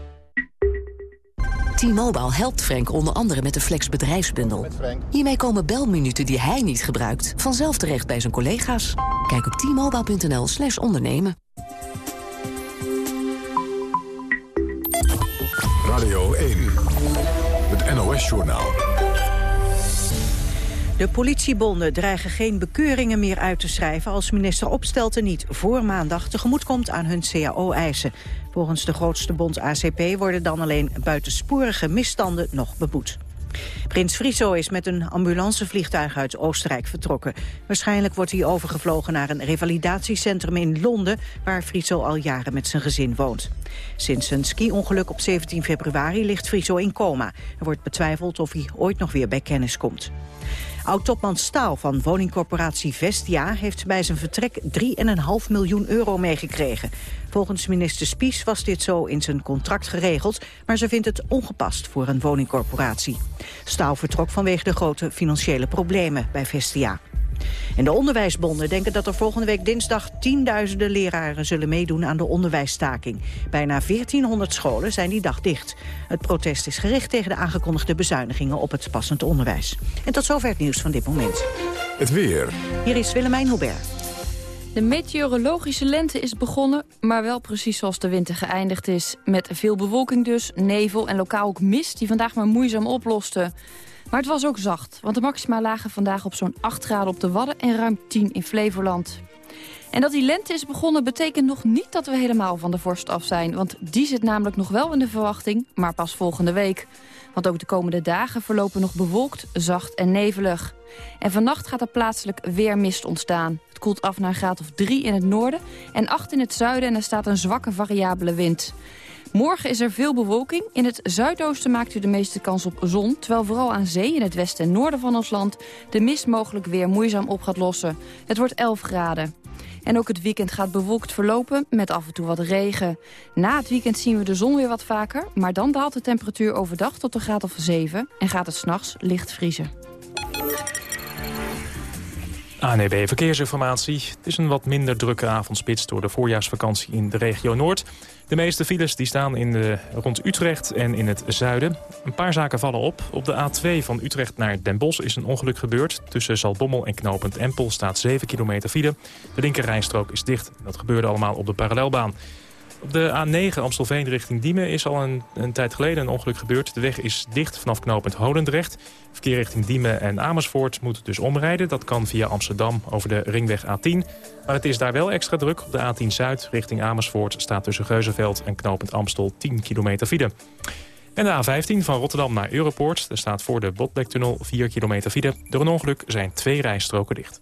T-Mobile helpt Frank onder andere met de Flex bedrijfsbundel. Hiermee komen belminuten die hij niet gebruikt... vanzelf terecht bij zijn collega's. Kijk op t-mobile.nl slash ondernemen. Radio 1, het NOS-journaal. De politiebonden dreigen geen bekeuringen meer uit te schrijven... als minister Opstelten niet voor maandag tegemoet komt aan hun CAO-eisen. Volgens de grootste bond ACP worden dan alleen buitensporige misstanden nog beboet. Prins Friso is met een ambulancevliegtuig uit Oostenrijk vertrokken. Waarschijnlijk wordt hij overgevlogen naar een revalidatiecentrum in Londen... waar Friso al jaren met zijn gezin woont. Sinds een ski-ongeluk op 17 februari ligt Friso in coma. Er wordt betwijfeld of hij ooit nog weer bij kennis komt. Oud-topman Staal van woningcorporatie Vestia heeft bij zijn vertrek 3,5 miljoen euro meegekregen. Volgens minister Spies was dit zo in zijn contract geregeld, maar ze vindt het ongepast voor een woningcorporatie. Staal vertrok vanwege de grote financiële problemen bij Vestia. En de onderwijsbonden denken dat er volgende week dinsdag tienduizenden leraren zullen meedoen aan de onderwijsstaking. Bijna 1400 scholen zijn die dag dicht. Het protest is gericht tegen de aangekondigde bezuinigingen op het passend onderwijs. En tot zover het nieuws van dit moment. Het weer. Hier is Willemijn Hubert. De meteorologische lente is begonnen, maar wel precies zoals de winter geëindigd is. Met veel bewolking dus, nevel en lokaal ook mist die vandaag maar moeizaam oploste. Maar het was ook zacht, want de maxima lagen vandaag op zo'n 8 graden op de Wadden en ruim 10 in Flevoland. En dat die lente is begonnen betekent nog niet dat we helemaal van de vorst af zijn. Want die zit namelijk nog wel in de verwachting, maar pas volgende week. Want ook de komende dagen verlopen nog bewolkt, zacht en nevelig. En vannacht gaat er plaatselijk weer mist ontstaan. Het koelt af naar een graad of 3 in het noorden en 8 in het zuiden... en er staat een zwakke variabele wind. Morgen is er veel bewolking. In het zuidoosten maakt u de meeste kans op zon... terwijl vooral aan zee in het westen en noorden van ons land... de mist mogelijk weer moeizaam op gaat lossen. Het wordt 11 graden. En ook het weekend gaat bewolkt verlopen met af en toe wat regen. Na het weekend zien we de zon weer wat vaker... maar dan daalt de temperatuur overdag tot een graad of 7... en gaat het s'nachts licht vriezen. ANEB Verkeersinformatie. Het is een wat minder drukke avondspits door de voorjaarsvakantie in de regio Noord. De meeste files die staan in de, rond Utrecht en in het zuiden. Een paar zaken vallen op. Op de A2 van Utrecht naar Den Bosch is een ongeluk gebeurd. Tussen Zalbommel en Knopend Empel staat 7 kilometer file. De linkerrijstrook is dicht. Dat gebeurde allemaal op de parallelbaan. Op de A9 Amstelveen richting Diemen is al een, tijd geleden een ongeluk gebeurd. De weg is dicht vanaf knooppunt Holendrecht. Verkeer richting Diemen en Amersfoort moet dus omrijden. Dat kan via Amsterdam over de ringweg A10. Maar het is daar wel extra druk. Op de A10 Zuid richting Amersfoort staat tussen Geuzenveld en knooppunt Amstel 10 kilometer file. En de A15 van Rotterdam naar Europoort. Er staat voor de Botlektunnel 4 kilometer file. Door een ongeluk zijn twee rijstroken dicht.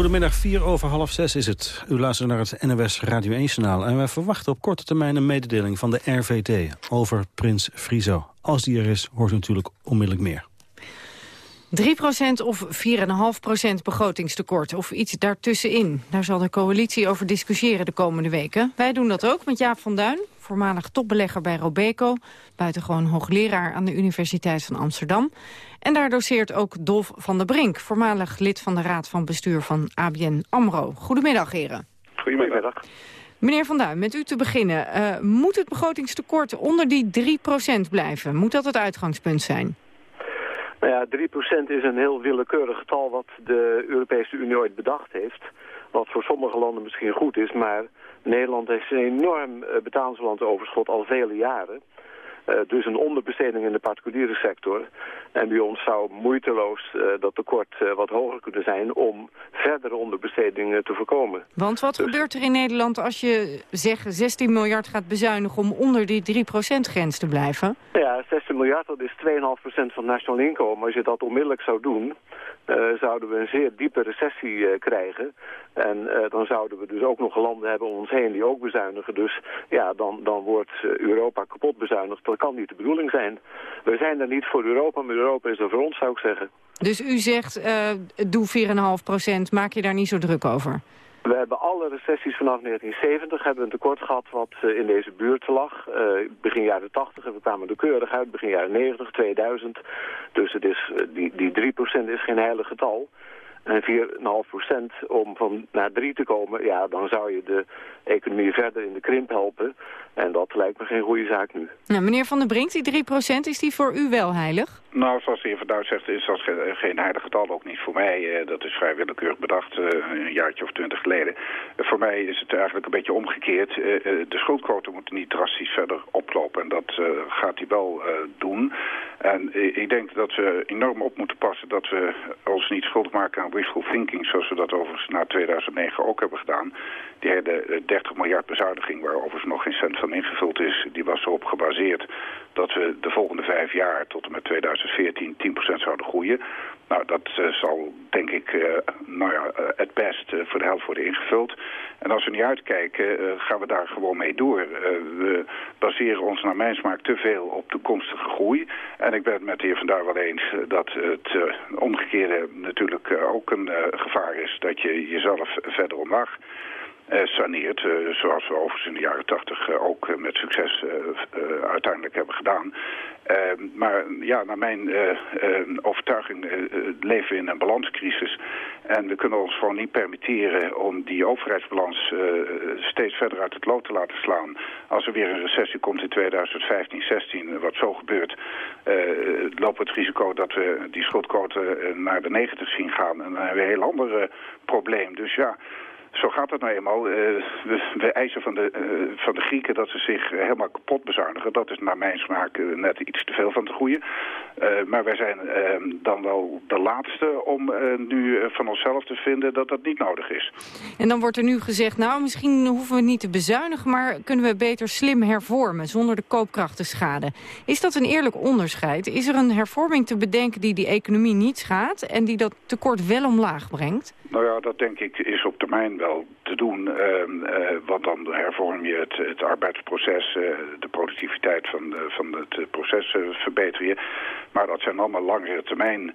Goedemiddag, vier over half zes is het. U luistert naar het NOS Radio 1-journaal. En wij verwachten op korte termijn een mededeling van de RVD over Prins Friso. Als die er is, hoort u natuurlijk onmiddellijk meer. 3% of 4,5% begrotingstekort of iets daartussenin. Daar zal de coalitie over discussiëren de komende weken. Wij doen dat ook met Jaap van Duin, voormalig topbelegger bij Robeco... buitengewoon hoogleraar aan de Universiteit van Amsterdam. En daar doseert ook Dolf van der Brink, voormalig lid van de Raad van Bestuur van ABN AMRO. Goedemiddag, heren. Goedemiddag. Meneer Van Duin, met u te beginnen. Uh, moet het begrotingstekort onder die 3% blijven? Moet dat het uitgangspunt zijn? Nou ja, 3% is een heel willekeurig getal wat de Europese Unie ooit bedacht heeft. Wat voor sommige landen misschien goed is, maar Nederland heeft een enorm eh, betalingsbalansoverschot al vele jaren. Uh, dus een onderbesteding in de particuliere sector. En bij ons zou moeiteloos uh, dat tekort uh, wat hoger kunnen zijn om verdere onderbestedingen te voorkomen. Want wat dus... gebeurt er in Nederland als je zeg 16 miljard gaat bezuinigen om onder die 3% grens te blijven? Ja, 16 miljard dat is 2,5% van het nationaal inkomen. Als je dat onmiddellijk zou doen, zouden we een zeer diepe recessie krijgen. En uh, dan zouden we dus ook nog landen hebben om ons heen die ook bezuinigen. Dus ja, dan, dan wordt Europa kapot bezuinigd. Dat kan niet de bedoeling zijn. We zijn er niet voor Europa, maar Europa is er voor ons, zou ik zeggen. Dus u zegt, doe 4,5 procent, maak je daar niet zo druk over? We hebben alle recessies vanaf 1970 hebben een tekort gehad wat uh, in deze buurt lag. Uh, begin jaren 80 en we kwamen er keurig uit, begin jaren 90, 2000. Dus het is, die, die 3% is geen heilig getal 4,5% om van naar 3 te komen, ja, dan zou je de economie verder in de krimp helpen. En dat lijkt me geen goede zaak nu. Nou, meneer Van der Brink, die 3% is die voor u wel heilig? Nou, zoals de heer Van Duit zegt, is dat geen heilig getal ook niet voor mij. Dat is vrij willekeurig bedacht, een jaartje of twintig geleden. Voor mij is het eigenlijk een beetje omgekeerd. De schuldquote moet niet drastisch verder oplopen. En dat gaat hij wel doen. En ik denk dat we enorm op moeten passen dat we ons niet schuldig maken aan thinking, zoals we dat overigens na 2009 ook hebben gedaan. Die hele 30 miljard bezuiniging, waar overigens nog geen cent van ingevuld is, die was erop gebaseerd dat we de volgende vijf jaar tot en met 2014 10% zouden groeien. Nou, dat uh, zal denk ik, uh, nou ja, uh, het best voor de helft worden ingevuld. En als we niet uitkijken, gaan we daar gewoon mee door. we baseren ons naar mijn smaak te veel op toekomstige groei. En ik ben het met de heer Van Daar wel eens dat het omgekeerde natuurlijk ook een gevaar is. Dat je jezelf verder omlaag saneert. Uh, zoals we overigens in de jaren tachtig uh, ook met succes uiteindelijk hebben gedaan. maar ja, naar mijn overtuiging leven we in een balanscrisis. En we kunnen ons gewoon niet permitteren om die overheidsbalans steeds verder uit het lood te laten slaan. Als er weer een recessie komt in 2015, 16, wat zo gebeurt, lopen we het risico dat we die schuldquote naar de 90 zien gaan. En dan hebben we een heel ander probleem. Dus ja... Zo gaat het nou eenmaal. Uh, we, we, eisen van de, uh, van de Grieken dat ze zich helemaal kapot bezuinigen. Dat is naar mijn smaak uh, net iets te veel van te groeien. maar wij zijn ehm, dan wel de laatste om nu van onszelf te vinden dat dat niet nodig is. En dan wordt er nu gezegd, nou misschien hoeven we niet te bezuinigen... maar kunnen we beter slim hervormen zonder de koopkracht te schaden. Is dat een eerlijk onderscheid? Is er een hervorming te bedenken die die economie niet schaadt... en die dat tekort wel omlaag brengt? Nou ja, dat denk ik is op termijn wel te doen. Uh, uh, want dan hervorm je het, het arbeidsproces, uh, de productiviteit van, van het proces verbeter je. Maar dat zijn allemaal langere termijn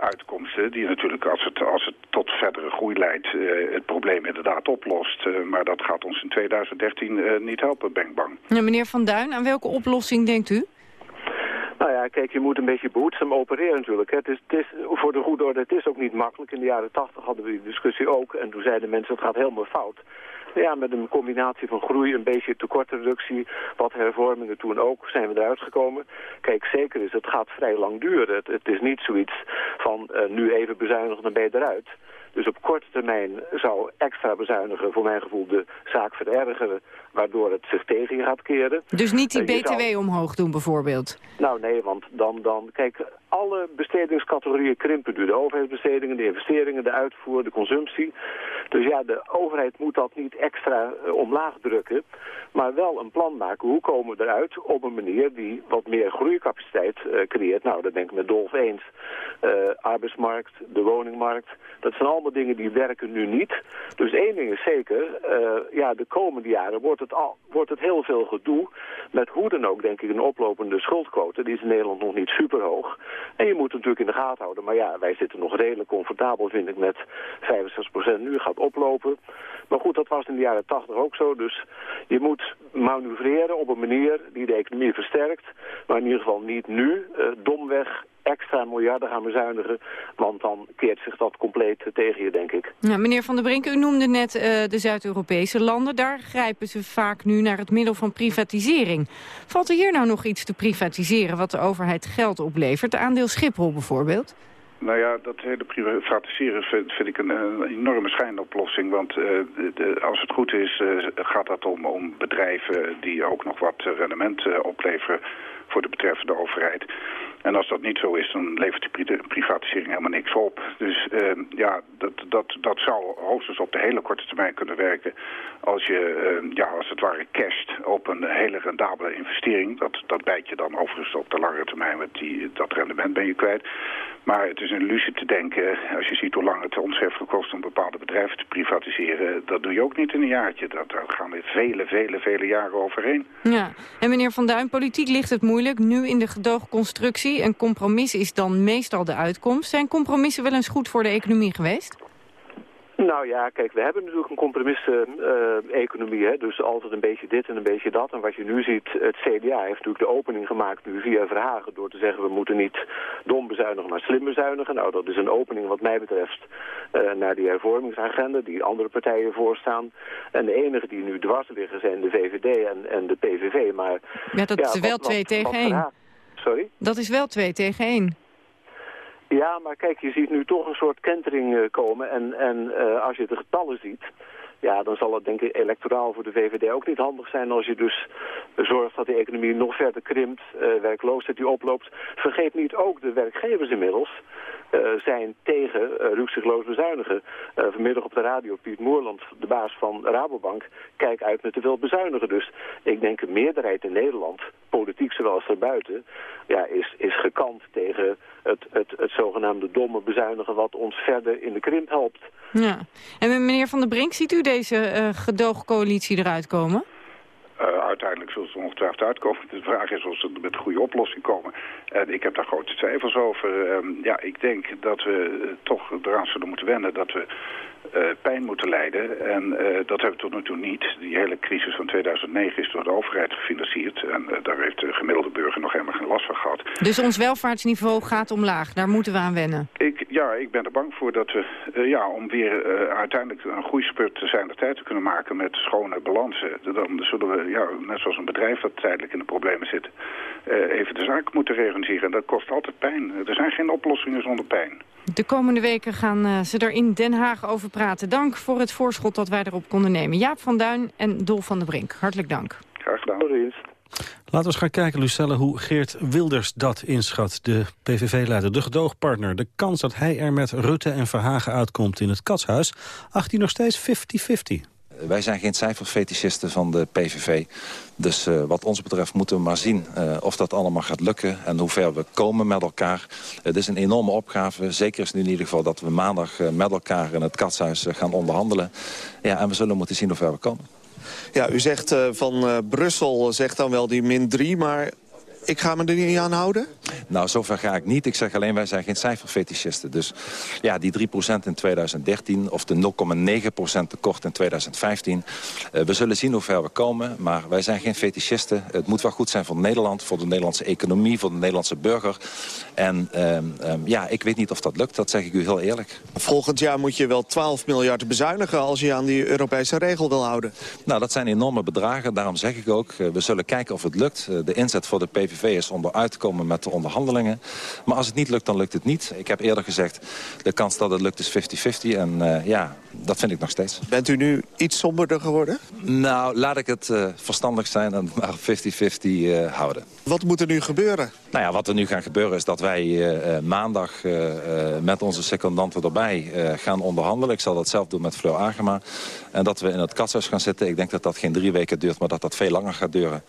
uitkomsten die natuurlijk als het, als het tot verdere groei leidt het probleem inderdaad oplost. maar dat gaat ons in 2013 niet helpen, bang. Ja, meneer Van Duin, aan welke oplossing denkt u? Nou ja, kijk, je moet een beetje behoedzaam opereren natuurlijk. Het is, voor de goede orde, het is ook niet makkelijk. In de jaren tachtig hadden we die discussie ook. En toen zeiden mensen, het gaat helemaal fout. Ja, met een combinatie van groei, een beetje tekortreductie, wat hervormingen toen ook, zijn we eruit gekomen. Kijk, zeker is, het gaat vrij lang duren. Het, is niet zoiets van uh, nu even bezuinigen, dan ben je eruit. Dus op korte termijn zou extra bezuinigen voor mijn gevoel de zaak verergeren, waardoor het zich tegen je gaat keren. Dus niet die uh, BTW zou... omhoog doen bijvoorbeeld? Nou nee, want dan, dan, kijk, alle bestedingscategorieën krimpen nu. De overheidsbestedingen, de investeringen, de uitvoer, de consumptie. Dus ja, de overheid moet dat niet extra uh, omlaag drukken, maar wel een plan maken. Hoe komen we eruit op een manier die wat meer groeicapaciteit uh, creëert? Nou, dat denk ik met Dolf eens. arbeidsmarkt, de woningmarkt, dat zijn allemaal dingen die werken nu niet. Dus één ding is zeker, uh, ja, de komende jaren wordt het, al, wordt het heel veel gedoe. Met hoe dan ook, denk ik, een oplopende schuldquote. Die is in Nederland nog niet super hoog. En je moet het natuurlijk in de gaten houden. Maar ja, wij zitten nog redelijk comfortabel, vind ik, met 65% nu gaat oplopen. Maar goed, dat was in de jaren 80 ook zo. Dus je moet manoeuvreren op een manier die de economie versterkt. Maar in ieder geval niet nu uh, domweg extra miljarden gaan bezuinigen. Want dan keert zich dat compleet tegen je, denk ik. Ja, meneer Van der Brink, u noemde net uh, de Zuid-Europese landen. Daar grijpen ze vaak nu naar het middel van privatisering. Valt er hier nou nog iets te privatiseren wat de overheid geld oplevert? De aandeel Schiphol bijvoorbeeld? Nou ja, dat hele privatiseren vind, vind ik een, een, enorme schijnoplossing. Want uh, de, als het goed is, uh, gaat dat om, om bedrijven die ook nog wat rendement uh, opleveren voor de betreffende overheid. En als dat niet zo is, dan levert die privatisering helemaal niks op. Dus uh, ja, dat, dat, dat zou hoogstens op de hele korte termijn kunnen werken. Als je, uh, ja, als het ware casht op een hele rendabele investering. Dat, dat bijt je dan overigens op de langere termijn, met die, dat rendement ben je kwijt. Maar het is een illusie te denken, als je ziet hoe lang het ons heeft gekost om bepaalde bedrijven te privatiseren. Dat doe je ook niet in een jaartje. Dat, daar gaan we vele, vele, vele jaren overheen. Ja, en meneer Van Duin, politiek ligt het moeilijk. Nu in de gedoogconstructie een compromis is dan meestal de uitkomst. Zijn compromissen wel eens goed voor de economie geweest? Nou ja, kijk, we hebben natuurlijk een compromis-economie. Uh, dus altijd een beetje dit en een beetje dat. En wat je nu ziet, het CDA heeft natuurlijk de opening gemaakt nu via Verhagen... door te zeggen, we moeten niet dom bezuinigen, maar slim bezuinigen. Nou, dat is een opening wat mij betreft uh, naar die hervormingsagenda... die andere partijen voorstaan. En de enige die nu dwars liggen zijn de VVD en, en de PVV. Maar, ja, dat ja, is wel wat, twee wat, tegen wat één. Sorry? Dat is wel twee tegen één. Ja, maar kijk, je ziet nu toch een soort kentering uh, komen. En, en uh, als je de getallen ziet, ja, dan zal het denk ik electoraal voor de VVD ook niet handig zijn als je dus zorgt dat de economie nog verder krimpt, uh, werkloosheid die oploopt. Vergeet niet ook de werkgevers inmiddels zijn tegen uh, bezuinigen. Vanmiddag op de radio Piet Moerland, de baas van Rabobank, kijk uit met te veel bezuinigen. Dus ik denk een meerderheid in Nederland, politiek zowel als daarbuiten, ja, is, is gekant tegen het, het, het zogenaamde domme bezuinigen wat ons verder in de krimp helpt. Ja. En meneer Van der Brink, ziet u deze gedoogcoalitie eruit komen? Uh, uiteindelijk zullen ze ongetwijfeld uitkomen. De vraag is of ze met een goede oplossing komen. En ik heb daar grote twijfels over. Um, ja, ik denk dat we uh, toch eraan zullen moeten wennen dat we uh, pijn moeten lijden. En uh, dat hebben we tot nu toe niet. Die hele crisis van 2009 is door de overheid gefinancierd. En uh, daar heeft de gemiddelde burger nog helemaal geen last van gehad. Dus ons welvaartsniveau gaat omlaag. Daar moeten we aan wennen. Ik, ja, ik ben er bang voor dat we, ja, om weer uiteindelijk een groeispurt zijn de tijd te kunnen maken met schone balansen. Dan zullen we, ja, net zoals een bedrijf dat tijdelijk in de problemen zit, even de zaak moeten reorganiseren. En dat kost altijd pijn. Er zijn geen oplossingen zonder pijn. De komende weken gaan ze er in Den Haag over praten. Dank voor het voorschot dat wij erop konden nemen. Jaap van Duin en Dolf van der Brink. Hartelijk dank. Graag gedaan. Laten we eens gaan kijken, Lucelle, hoe Geert Wilders dat inschat. De PVV-leider, de gedoogpartner. De kans dat hij er met Rutte en Verhagen uitkomt in het katshuis... acht hij nog steeds 50-50. Wij zijn geen cijferfetischisten van de PVV. Dus uh, wat ons betreft moeten we maar zien uh, of dat allemaal gaat lukken... en hoe ver we komen met elkaar. Het is een enorme opgave. Zeker is nu in ieder geval dat we maandag uh, met elkaar in het katshuis gaan onderhandelen. Ja, en we zullen moeten zien hoe ver we komen. Ja, u zegt van Brussel, zegt dan wel die min 3, maar ik ga me er niet aan houden? Nou, zover ga ik niet. Ik zeg alleen, wij zijn geen cijferfetischisten. Dus ja, die 3% in 2013 of de 0,9% tekort in 2015. Uh, we zullen zien hoe ver we komen. Maar wij zijn geen fetischisten. Het moet wel goed zijn voor Nederland, voor de Nederlandse economie, voor de Nederlandse burger. En um, um, ja, ik weet niet of dat lukt. Dat zeg ik u heel eerlijk. Volgend jaar moet je wel 12 miljard bezuinigen als je aan die Europese regel wil houden. Nou, dat zijn enorme bedragen. Daarom zeg ik ook, uh, we zullen kijken of het lukt. Uh, de inzet voor de PVV PVV is om eruit te komen met de onderhandelingen. Maar als het niet lukt, dan lukt het niet. Ik heb eerder gezegd, de kans dat het lukt is 50-50. En uh, ja, dat vind ik nog steeds. Bent u nu iets somberder geworden? Nou, laat ik het uh, verstandig zijn en maar 50-50 uh, houden. Wat moet er nu gebeuren? Nou ja, wat er nu gaat gebeuren is dat wij maandag met onze secondanten erbij gaan onderhandelen. Ik zal dat zelf doen met Fleur Agema. En dat we in het katshuis gaan zitten. Ik denk dat dat geen drie weken duurt, maar dat dat veel langer gaat duren.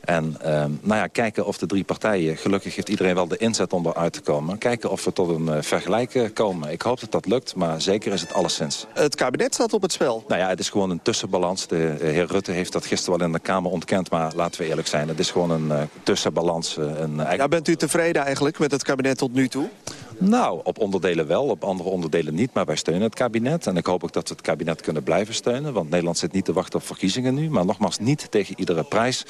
En nou ja, kijken of de drie partijen. Gelukkig heeft iedereen wel de inzet om eruit te komen. Kijken of we tot een uh, vergelijk komen. Ik hoop dat dat lukt, maar zeker is het alleszins. Het kabinet staat op het spel. Nou ja, het is gewoon een tussenbalans. De heer Rutte heeft dat gisteren wel in de Kamer ontkend, maar laten we eerlijk zijn. Het is gewoon een tussenbalans. Een, ja, bent u tevreden eigenlijk met het kabinet tot nu toe? Nou, op onderdelen wel, op andere onderdelen niet. Maar wij steunen het kabinet. En ik hoop ook dat we het kabinet kunnen blijven steunen. Want Nederland zit niet te wachten op verkiezingen nu. Maar nogmaals, niet tegen iedere prijs.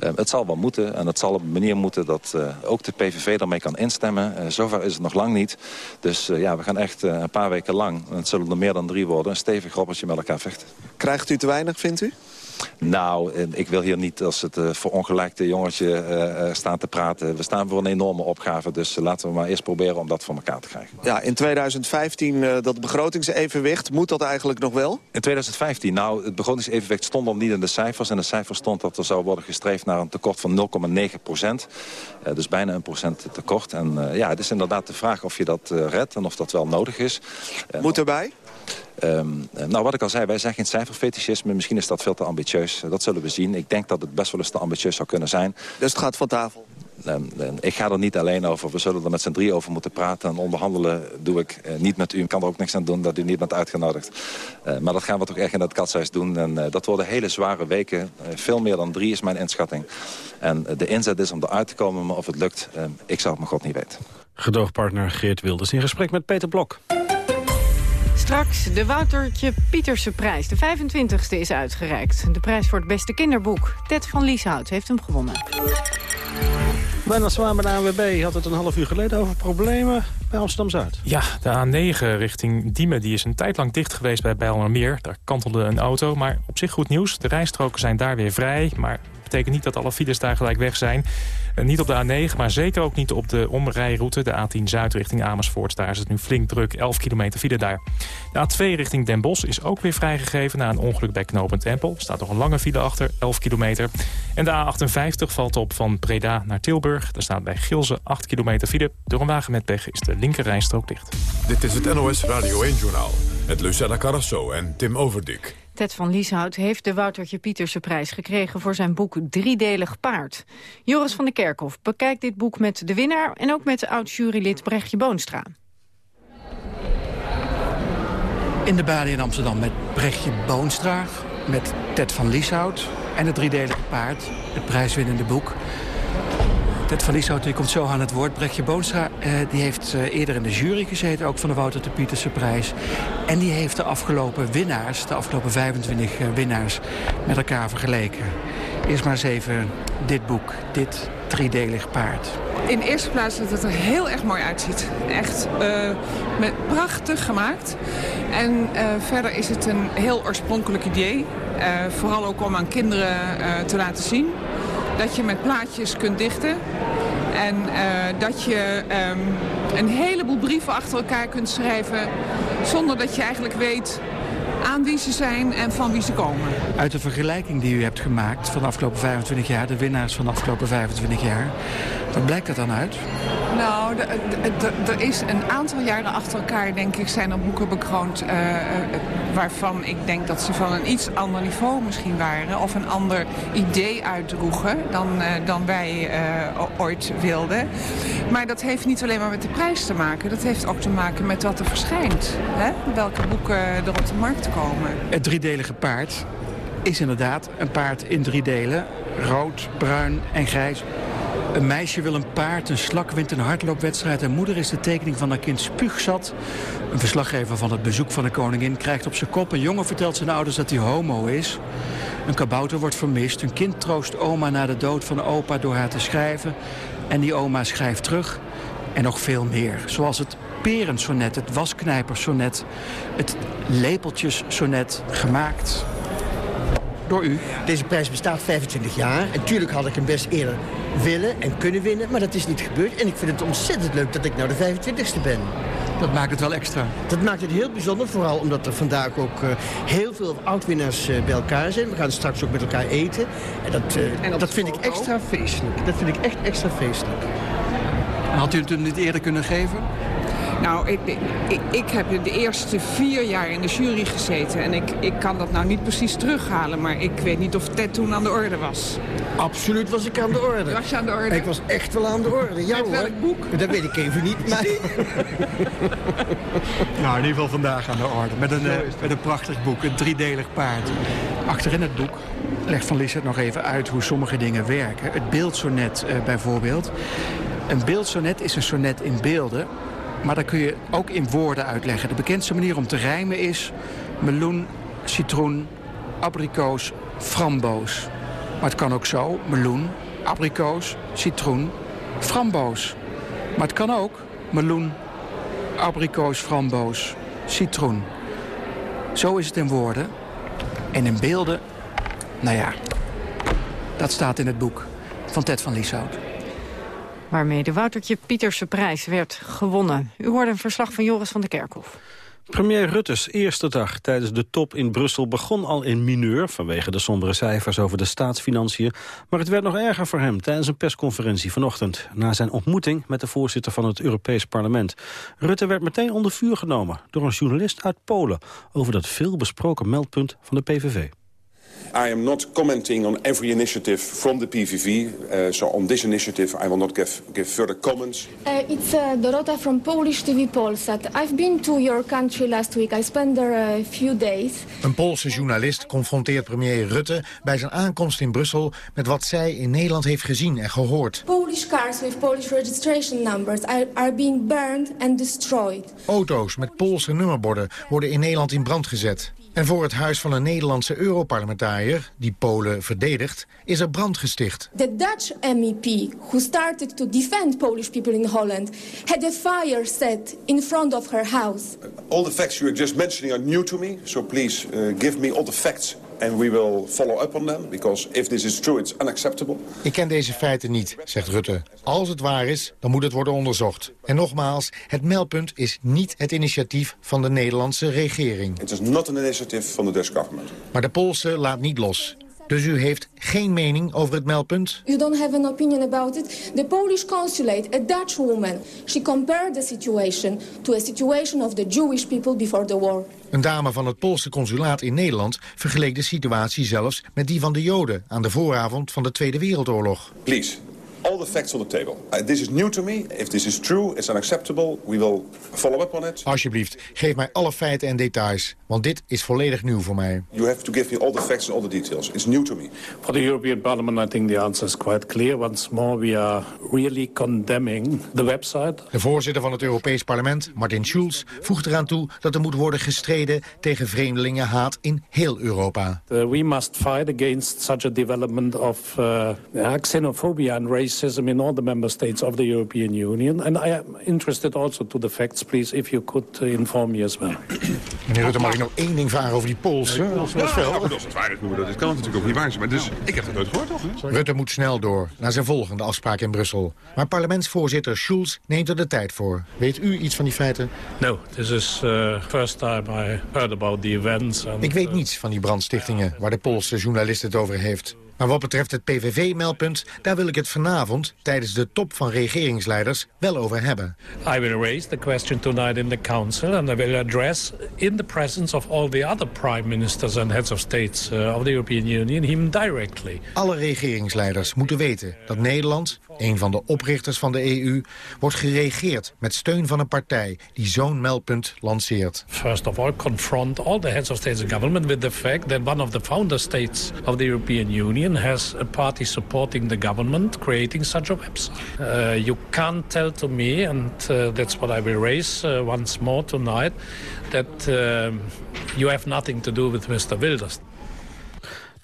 Uh, het zal wel moeten. En het zal op een manier moeten dat uh, ook de PVV daarmee kan instemmen. Uh, zover is het nog lang niet. Dus ja, we gaan echt een paar weken lang, en het zullen er meer dan drie worden... een stevig robbertje met elkaar vechten. Krijgt u te weinig, vindt u? Nou, ik wil hier niet als het uh, verongelijkte jongetje uh, staan te praten. We staan voor een enorme opgave, dus laten we maar eerst proberen om dat voor elkaar te krijgen. Ja, in 2015 uh, dat begrotingsevenwicht, moet dat eigenlijk nog wel? In 2015, nou, het begrotingsevenwicht stond nog niet in de cijfers. En de cijfers stond dat er zou worden gestreefd naar een tekort van 0,9 procent. dus bijna een procent tekort. En ja, het is inderdaad de vraag of je dat redt en of dat wel nodig is. moet erbij? Um, nou, wat ik al zei, wij zijn geen cijferfetischisme. Misschien is dat veel te ambitieus. Dat zullen we zien. Ik denk dat het best wel eens te ambitieus zou kunnen zijn. Dus het gaat van tafel? Um, ik ga er niet alleen over. We zullen er met z'n drie over moeten praten. En onderhandelen doe ik uh, niet met u. Ik kan er ook niks aan doen dat u niet bent uitgenodigd. Uh, maar dat gaan we toch echt in het katshuis doen. En uh, dat worden hele zware weken. veel meer dan drie is mijn inschatting. En de inzet is om eruit te komen. Maar of het lukt, ik zou het mijn god niet weten. Gedoogpartner Geert Wilders in gesprek met Peter Blok. Straks de Woutertje Pieterse prijs. De 25e is uitgereikt. De prijs voor het beste kinderboek. Ted van Lieshout heeft hem gewonnen. Bijna zwaar bij de ANWB had het een half uur geleden over problemen bij Amsterdam-Zuid. Ja, de A9 richting Diemen die is een tijd lang dicht geweest bij Bijlmermeer. Daar kantelde een auto, maar op zich goed nieuws. De rijstroken zijn daar weer vrij, maar betekent niet dat alle files daar gelijk weg zijn. Eh, niet op de A9, maar zeker ook niet op de omrijroute. De A10 Zuid richting Amersfoort. Daar is het nu flink druk. 11 kilometer file daar. De A2 richting Den Bosch is ook weer vrijgegeven... na een ongeluk bij knooppunt Tempel. Staat nog een lange file achter, 11 kilometer. En de A58 valt op van Breda naar Tilburg. Daar staat bij Gilze 8 kilometer file. Door een wagen met pech is de linkerrijstrook dicht. Dit is het NOS Radio 1-journaal. Met Lucella Carrasso en Tim Overdik. Ted van Lieshout heeft de Woutertje Pieterse prijs gekregen voor zijn boek Driedelig Paard. Joris van der Kerkhof bekijkt dit boek met de winnaar en ook met oud-jurylid Brechtje Boonstra. In de baden in Amsterdam met Brechtje Boonstra, met Ted van Lieshout en het Driedelige Paard, het prijswinnende boek. Ted van Lieshout die komt zo aan het woord. Brechtje Boonstra eh, die heeft eh, eerder in de jury gezeten, ook van de Wouter de Pieterse prijs. En die heeft de afgelopen winnaars, de afgelopen 25 uh, winnaars, met elkaar vergeleken. Eerst maar eens even dit boek, dit driedelig paard. In de eerste plaats dat het er heel erg mooi uitziet. Echt uh, met prachtig gemaakt. En verder is het een heel oorspronkelijk idee. Vooral ook om aan kinderen te laten zien dat je met plaatjes kunt dichten. En uh, dat je um, een heleboel brieven achter elkaar kunt schrijven... zonder dat je eigenlijk weet aan wie ze zijn en van wie ze komen. Uit de vergelijking die u hebt gemaakt van de afgelopen 25 jaar... de winnaars van de afgelopen 25 jaar... wat blijkt dat dan uit? Nou, er is een aantal jaren achter elkaar, denk ik, zijn er boeken bekroond... Uh, waarvan ik denk dat ze van een iets ander niveau misschien waren... of een ander idee uitdroegen dan, uh, dan wij uh, ooit wilden. Maar dat heeft niet alleen maar met de prijs te maken. Dat heeft ook te maken met wat er verschijnt. Hè? Welke boeken er op de markt komen. Het driedelige paard is inderdaad een paard in drie delen. Rood, bruin en grijs. Een meisje wil een paard, een slak wint een hardloopwedstrijd... en moeder is de tekening van haar kind spuugzat. Een verslaggever van het bezoek van de koningin krijgt op zijn kop... een jongen vertelt zijn ouders dat hij homo is. Een kabouter wordt vermist. Een kind troost oma na de dood van opa door haar te schrijven. En die oma schrijft terug. En nog veel meer. Zoals het perensonet, het wasknijpersonet... het lepeltjessonet gemaakt door u. Deze prijs bestaat 25 jaar. En natuurlijk had ik hem best eerder willen en kunnen winnen, maar dat is niet gebeurd. En ik vind het ontzettend leuk dat ik nou de 25ste ben. Dat maakt het wel extra. Dat maakt het heel bijzonder, vooral omdat er vandaag ook uh, heel veel oudwinnaars uh, bij elkaar zijn. We gaan straks ook met elkaar eten. En dat, uh, en dat vind ik extra feestelijk. Dat vind ik echt extra feestelijk. En had u het hem niet eerder kunnen geven? Nou, ik, ik, ik, heb de eerste vier jaar in de jury gezeten. En ik, ik kan dat nou niet precies terughalen. Maar ik weet niet of Ted toen aan de orde was. Absoluut was ik aan de orde. Was je aan de orde? Ik was echt wel aan de orde. Ja, Met welk boek? Dat weet ik even niet. Maar... Nou, in ieder geval vandaag aan de orde. Met een, uh, met een prachtig boek, een driedelig paard. Achterin het boek legt Van Lisset nog even uit hoe sommige dingen werken. Het beeldsonet uh, bijvoorbeeld. Een beeldsonet is een sonnet in beelden. Maar dat kun je ook in woorden uitleggen. De bekendste manier om te rijmen is meloen, citroen, abrikoos, framboos. Maar het kan ook zo, meloen, abrikoos, citroen, framboos. Maar het kan ook meloen, abrikoos, framboos, citroen. Zo is het in woorden. En in beelden, nou ja, dat staat in het boek van Ted van Lieshout. Waarmee de Woutertje Pieterse prijs werd gewonnen. U hoorde een verslag van Joris van der Kerkhof. Premier Rutte's eerste dag tijdens de top in Brussel begon al in mineur... vanwege de sombere cijfers over de staatsfinanciën. Maar het werd nog erger voor hem tijdens een persconferentie vanochtend... na zijn ontmoeting met de voorzitter van het Europees Parlement. Rutte werd meteen onder vuur genomen door een journalist uit Polen... over dat veelbesproken meldpunt van de PVV. I am not commenting on every initiative from the PVV. Uh, so on this initiative, I will not give, give further comments. Uh, it's uh, Dorota from Polish TV Polsat. I've been to your country last week. I spent there a few days. Een Poolse journalist confronteert premier Rutte bij zijn aankomst in Brussel met wat zij in Nederland heeft gezien en gehoord. Polish cars with Polish registration numbers are, are being burned and destroyed. Auto's met Poolse nummerborden worden in Nederland in brand gezet. En voor het huis van een Nederlandse Europarlementariër, die Polen verdedigt, is er brand gesticht. The Dutch MEP, who started to defend Polish people in Holland, had a fire set in front of her house. All the facts you are just mentioning are new to me, so please uh, give me all the facts and we will follow up on them, because if this is true, it's unacceptable. Ik ken deze feiten niet, zegt Rutte. Als het waar is, dan moet het worden onderzocht. En nogmaals, het meldpunt is niet het initiatief van de Nederlandse regering. It is not an initiative from the Dutch government. Maar de Poolse laat niet los. Dus u heeft geen mening over het meldpunt? You don't have an opinion about it? The Polish consulate, a Dutch woman, she compared the situation to a situation of the Jewish people before the war. Een dame van het Poolse consulaat in Nederland vergeleek de situatie zelfs met die van de Joden aan de vooravond van de Tweede Wereldoorlog. Please, all the facts on the table. Uh, this is new to me. If this is true, it's unacceptable. We will follow up on it. Alsjeblieft, geef mij alle feiten en details, want dit is volledig nieuw voor mij. You have to give me all the facts and all the details. It's new to me. For the European Parliament, I think the answer is quite clear. Once more, we are really condemning the website. De voorzitter van het Europees Parlement, Martin Schulz, voegt eraan toe dat er moet worden gestreden tegen vreemdelingenhaat in heel Europa. Uh, we must fight against such a development of uh, xenophobia and racism in all the member states of the European Union. And I am interested also to the facts, please, if you could uh, inform me as well. Meneer Rutte, mag ik nog één ding vragen over die Poolse? Ja, dat is wel. als het waar is, moeten we dat. kan natuurlijk ook niet waar zijn. Maar dus, ik heb het nooit gehoord, toch? Rutte moet snel door naar zijn volgende afspraak in Brussel. Maar parlementsvoorzitter Schulz neemt er de tijd voor. Weet u iets van die feiten? No, this is uh, first time I heard about the events. And, ik weet niets van die brandstichtingen waar de Poolse journalist het over heeft. Maar wat betreft het PVV-meldpunt, daar wil ik het vanavond tijdens de top van regeringsleiders wel over hebben. I will raise the question tonight in the council and I will address in the presence of all the other prime ministers and heads of states uh, of the European Union him directly. Alle regeringsleiders moeten weten dat Nederland, een van de oprichters van de EU, wordt geregeerd met steun van een partij die zo'n meldpunt lanceert. First of all, confront all the heads of states and government with the fact that one of the founder states of the European Union has a party supporting the government creating such a website. Uh, you can't tell to me, and uh, that's what I will raise uh, once more tonight, that you have nothing to do with Mr. Wilders.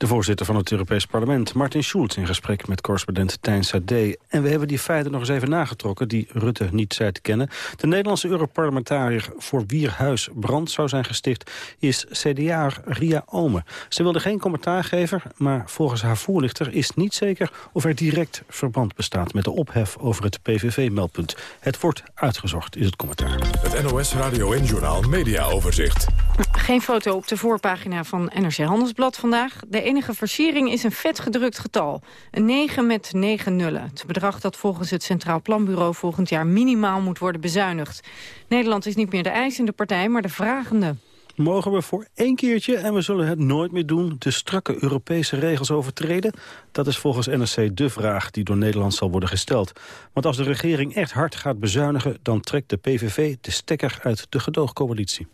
De voorzitter van het Europees Parlement, Martin Schulz... in gesprek met correspondent Tijn Sade. En we hebben die feiten nog eens even nagetrokken... die Rutte niet zei te kennen. De Nederlandse Europarlementariër voor wier huis brand zou zijn gesticht... is CDA Ria Omen. Ze wilde geen commentaar geven... maar volgens haar voorlichter is niet zeker... of er direct verband bestaat met de ophef over het PVV-meldpunt. Het wordt uitgezocht, is het commentaar. Het NOS Radio en Journaal Media Overzicht. Geen foto op de voorpagina van NRC Handelsblad vandaag. De enige versiering is een vet gedrukt getal. Een 9 met 9 nullen. Het bedrag dat volgens het Centraal Planbureau volgend jaar minimaal moet worden bezuinigd. Nederland is niet meer de eisende partij, maar de vragende mogen we voor één keertje, en we zullen het nooit meer doen... de strakke Europese regels overtreden? Dat is volgens NRC de vraag die door Nederland zal worden gesteld. Want als de regering echt hard gaat bezuinigen... dan trekt de PVV de stekker uit de gedoogcoalitie.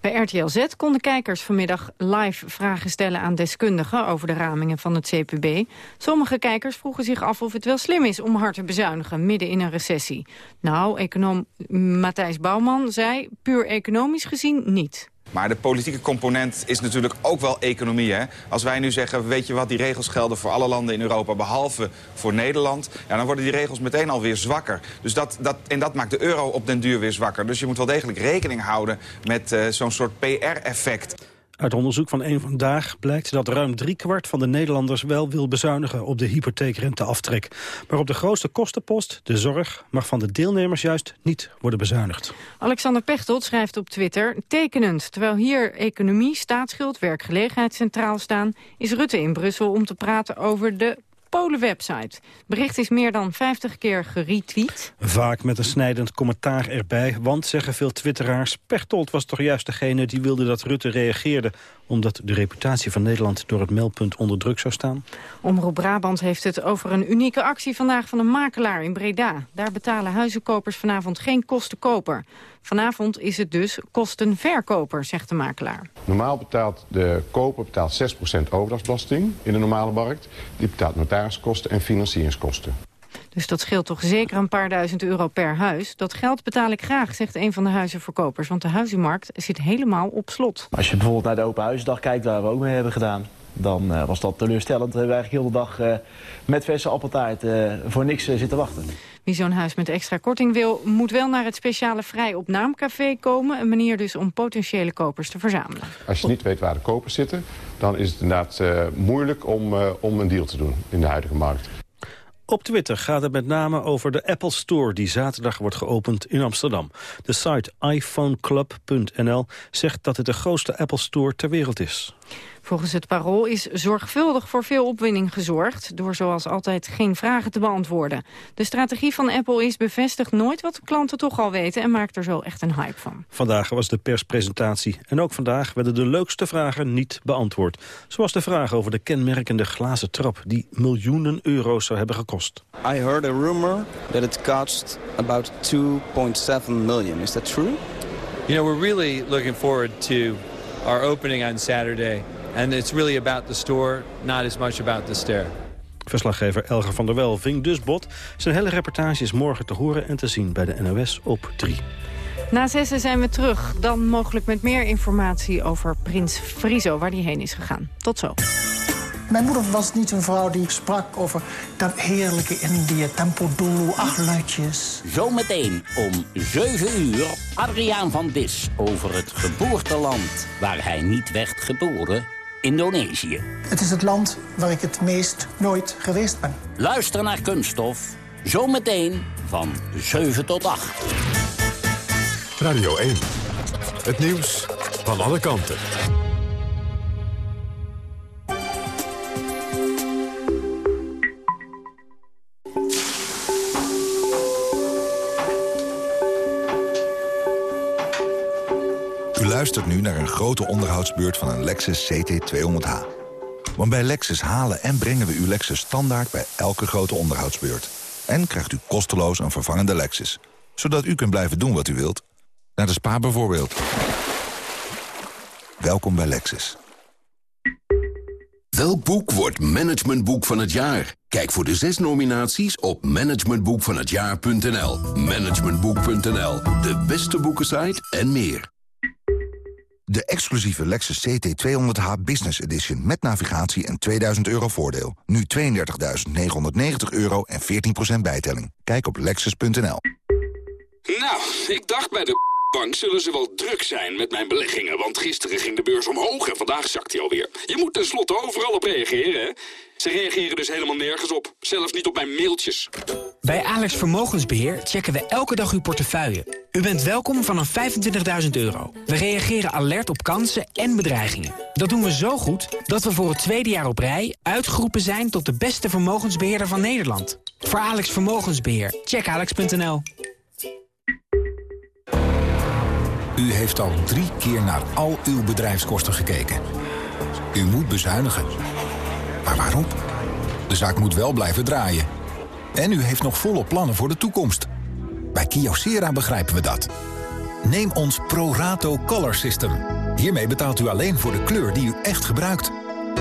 Bij RTL Z konden kijkers vanmiddag live vragen stellen aan deskundigen... over de ramingen van het CPB. Sommige kijkers vroegen zich af of het wel slim is om hard te bezuinigen... midden in een recessie. Nou, econoom Matthijs Bouwman zei puur economisch gezien niet. Maar de politieke component is natuurlijk ook wel economie. Hè? Als wij nu zeggen, weet je wat, die regels gelden voor alle landen in Europa... behalve voor Nederland, ja, dan worden die regels meteen alweer zwakker. Dus dat, dat, en dat maakt de euro op den duur weer zwakker. Dus je moet wel degelijk rekening houden met uh, zo'n soort PR-effect. Uit onderzoek van één Vandaag blijkt dat ruim driekwart van de Nederlanders wel wil bezuinigen op de hypotheekrenteaftrek. Maar op de grootste kostenpost, de zorg, mag van de deelnemers juist niet worden bezuinigd. Alexander Pechtold schrijft op Twitter, tekenend. Terwijl hier economie, staatsschuld, werkgelegenheid centraal staan, is Rutte in Brussel om te praten over de Polen-website. bericht is meer dan 50 keer geretweet. Vaak met een snijdend commentaar erbij, want, zeggen veel twitteraars... Pechtold was toch juist degene die wilde dat Rutte reageerde omdat de reputatie van Nederland door het meldpunt onder druk zou staan? Omroep Brabant heeft het over een unieke actie vandaag van een makelaar in Breda. Daar betalen huizenkopers vanavond geen kostenkoper. Vanavond is het dus kostenverkoper, zegt de makelaar. Normaal betaalt de koper betaalt 6% overdrachtsbelasting in de normale markt. Die betaalt notariskosten en financieringskosten. Dus dat scheelt toch zeker een paar duizend euro per huis. Dat geld betaal ik graag, zegt een van de huizenverkopers. Want de huizenmarkt zit helemaal op slot. Als je bijvoorbeeld naar de Open Huisdag kijkt, waar we ook mee hebben gedaan... dan uh, was dat teleurstellend. We hebben eigenlijk heel de dag uh, met verse appeltaart uh, voor niks zitten wachten. Wie zo'n huis met extra korting wil, moet wel naar het speciale vrij op naamcafé komen. Een manier dus om potentiële kopers te verzamelen. Als je niet weet waar de kopers zitten, dan is het inderdaad moeilijk om, om een deal te doen in de huidige markt. Op Twitter gaat het met name over de Apple Store die zaterdag wordt geopend in Amsterdam. De site iPhoneclub.nl zegt dat het de grootste Apple Store ter wereld is. Volgens het parool is zorgvuldig voor veel opwinding gezorgd... door zoals altijd geen vragen te beantwoorden. De strategie van Apple is bevestigd nooit wat klanten toch al weten... en maakt er zo echt een hype van. Vandaag was de perspresentatie. En ook vandaag werden de leukste vragen niet beantwoord. Zoals de vraag over de kenmerkende glazen trap... die miljoenen euro's zou hebben gekost. I heard a rumor that it cost about 2.7 million. Is that true? You know, we're really looking forward to our opening on Saturday. And it's really about the store, not as much about the stair. Verslaggever Elger van der Wel ving dus bot. Zijn hele reportage is morgen te horen en te zien bij de NOS op 3. Na zessen zijn we terug. Dan mogelijk met meer informatie over Prins Friso, waar die heen is gegaan. Tot zo. Mijn moeder was niet een vrouw die sprak over dat heerlijke Indië, tempo dulu, acht luidjes. Zometeen om 7 uur Adriaan van Dis over het geboorteland waar hij niet werd geboren, Indonesië. Het is het land waar ik het meest nooit geweest ben. Luister naar Kunststof, zometeen van 7 tot 8. Radio 1, het nieuws van alle kanten. Luistert nu naar een grote onderhoudsbeurt van een Lexus CT200H. Want bij Lexus halen en brengen we uw Lexus standaard bij elke grote onderhoudsbeurt. En krijgt u kosteloos een vervangende Lexus. Zodat u kunt blijven doen wat u wilt. Naar de spa bijvoorbeeld. Welkom bij Lexus. Welk boek wordt managementboek van het jaar? Kijk voor de zes nominaties op managementboekvanhetjaar.nl. Managementboek.nl, de beste boekensite en meer. De exclusieve Lexus CT200H Business Edition met navigatie en 2000 euro voordeel. Nu 32.990 euro en 14% bijtelling. Kijk op lexus.nl. Nou, ik dacht bij de bank zullen ze wel druk zijn met mijn beleggingen. Want gisteren ging de beurs omhoog en vandaag zakt hij alweer. Je moet tenslotte overal op reageren, hè? Ze reageren dus helemaal nergens op. Zelfs niet op mijn mailtjes. Bij Alex Vermogensbeheer checken we elke dag uw portefeuille. U bent welkom vanaf 25.000 euro. We reageren alert op kansen en bedreigingen. Dat doen we zo goed dat we voor het tweede jaar op rij... uitgeroepen zijn tot de beste vermogensbeheerder van Nederland. Voor Alex Vermogensbeheer, check alex.nl. U heeft al drie keer naar al uw bedrijfskosten gekeken. U moet bezuinigen. Maar waarom? De zaak moet wel blijven draaien. En u heeft nog volop plannen voor de toekomst. Bij Kyocera begrijpen we dat. Neem ons ProRato Color System. Hiermee betaalt u alleen voor de kleur die u echt gebruikt.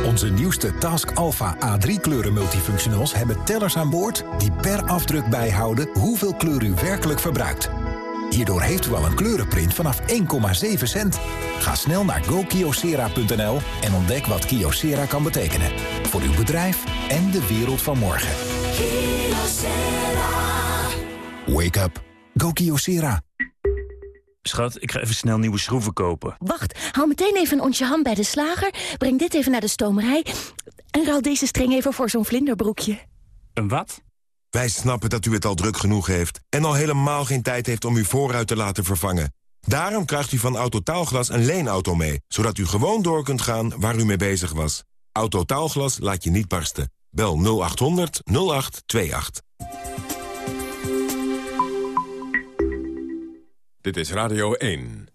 Onze nieuwste Task Alpha A3 kleuren multifunctionals hebben tellers aan boord... die per afdruk bijhouden hoeveel kleur u werkelijk verbruikt. Hierdoor heeft u al een kleurenprint vanaf 1,7 cent. Ga snel naar gokiosera.nl en ontdek wat Kyocera kan betekenen. Voor uw bedrijf en de wereld van morgen. Wake up. Go Kyocera. Schat, ik ga even snel nieuwe schroeven kopen. Wacht, hou meteen even een onsje ham bij de slager. Breng dit even naar de stomerij. En ruil deze string even voor zo'n vlinderbroekje. Een wat? Wij snappen dat u het al druk genoeg heeft... en al helemaal geen tijd heeft om uw voorruit te laten vervangen. Daarom krijgt u van Autotaalglas een leenauto mee... zodat u gewoon door kunt gaan waar u mee bezig was. Autotaalglas laat je niet barsten. Bel 0800 0828. Dit is Radio 1.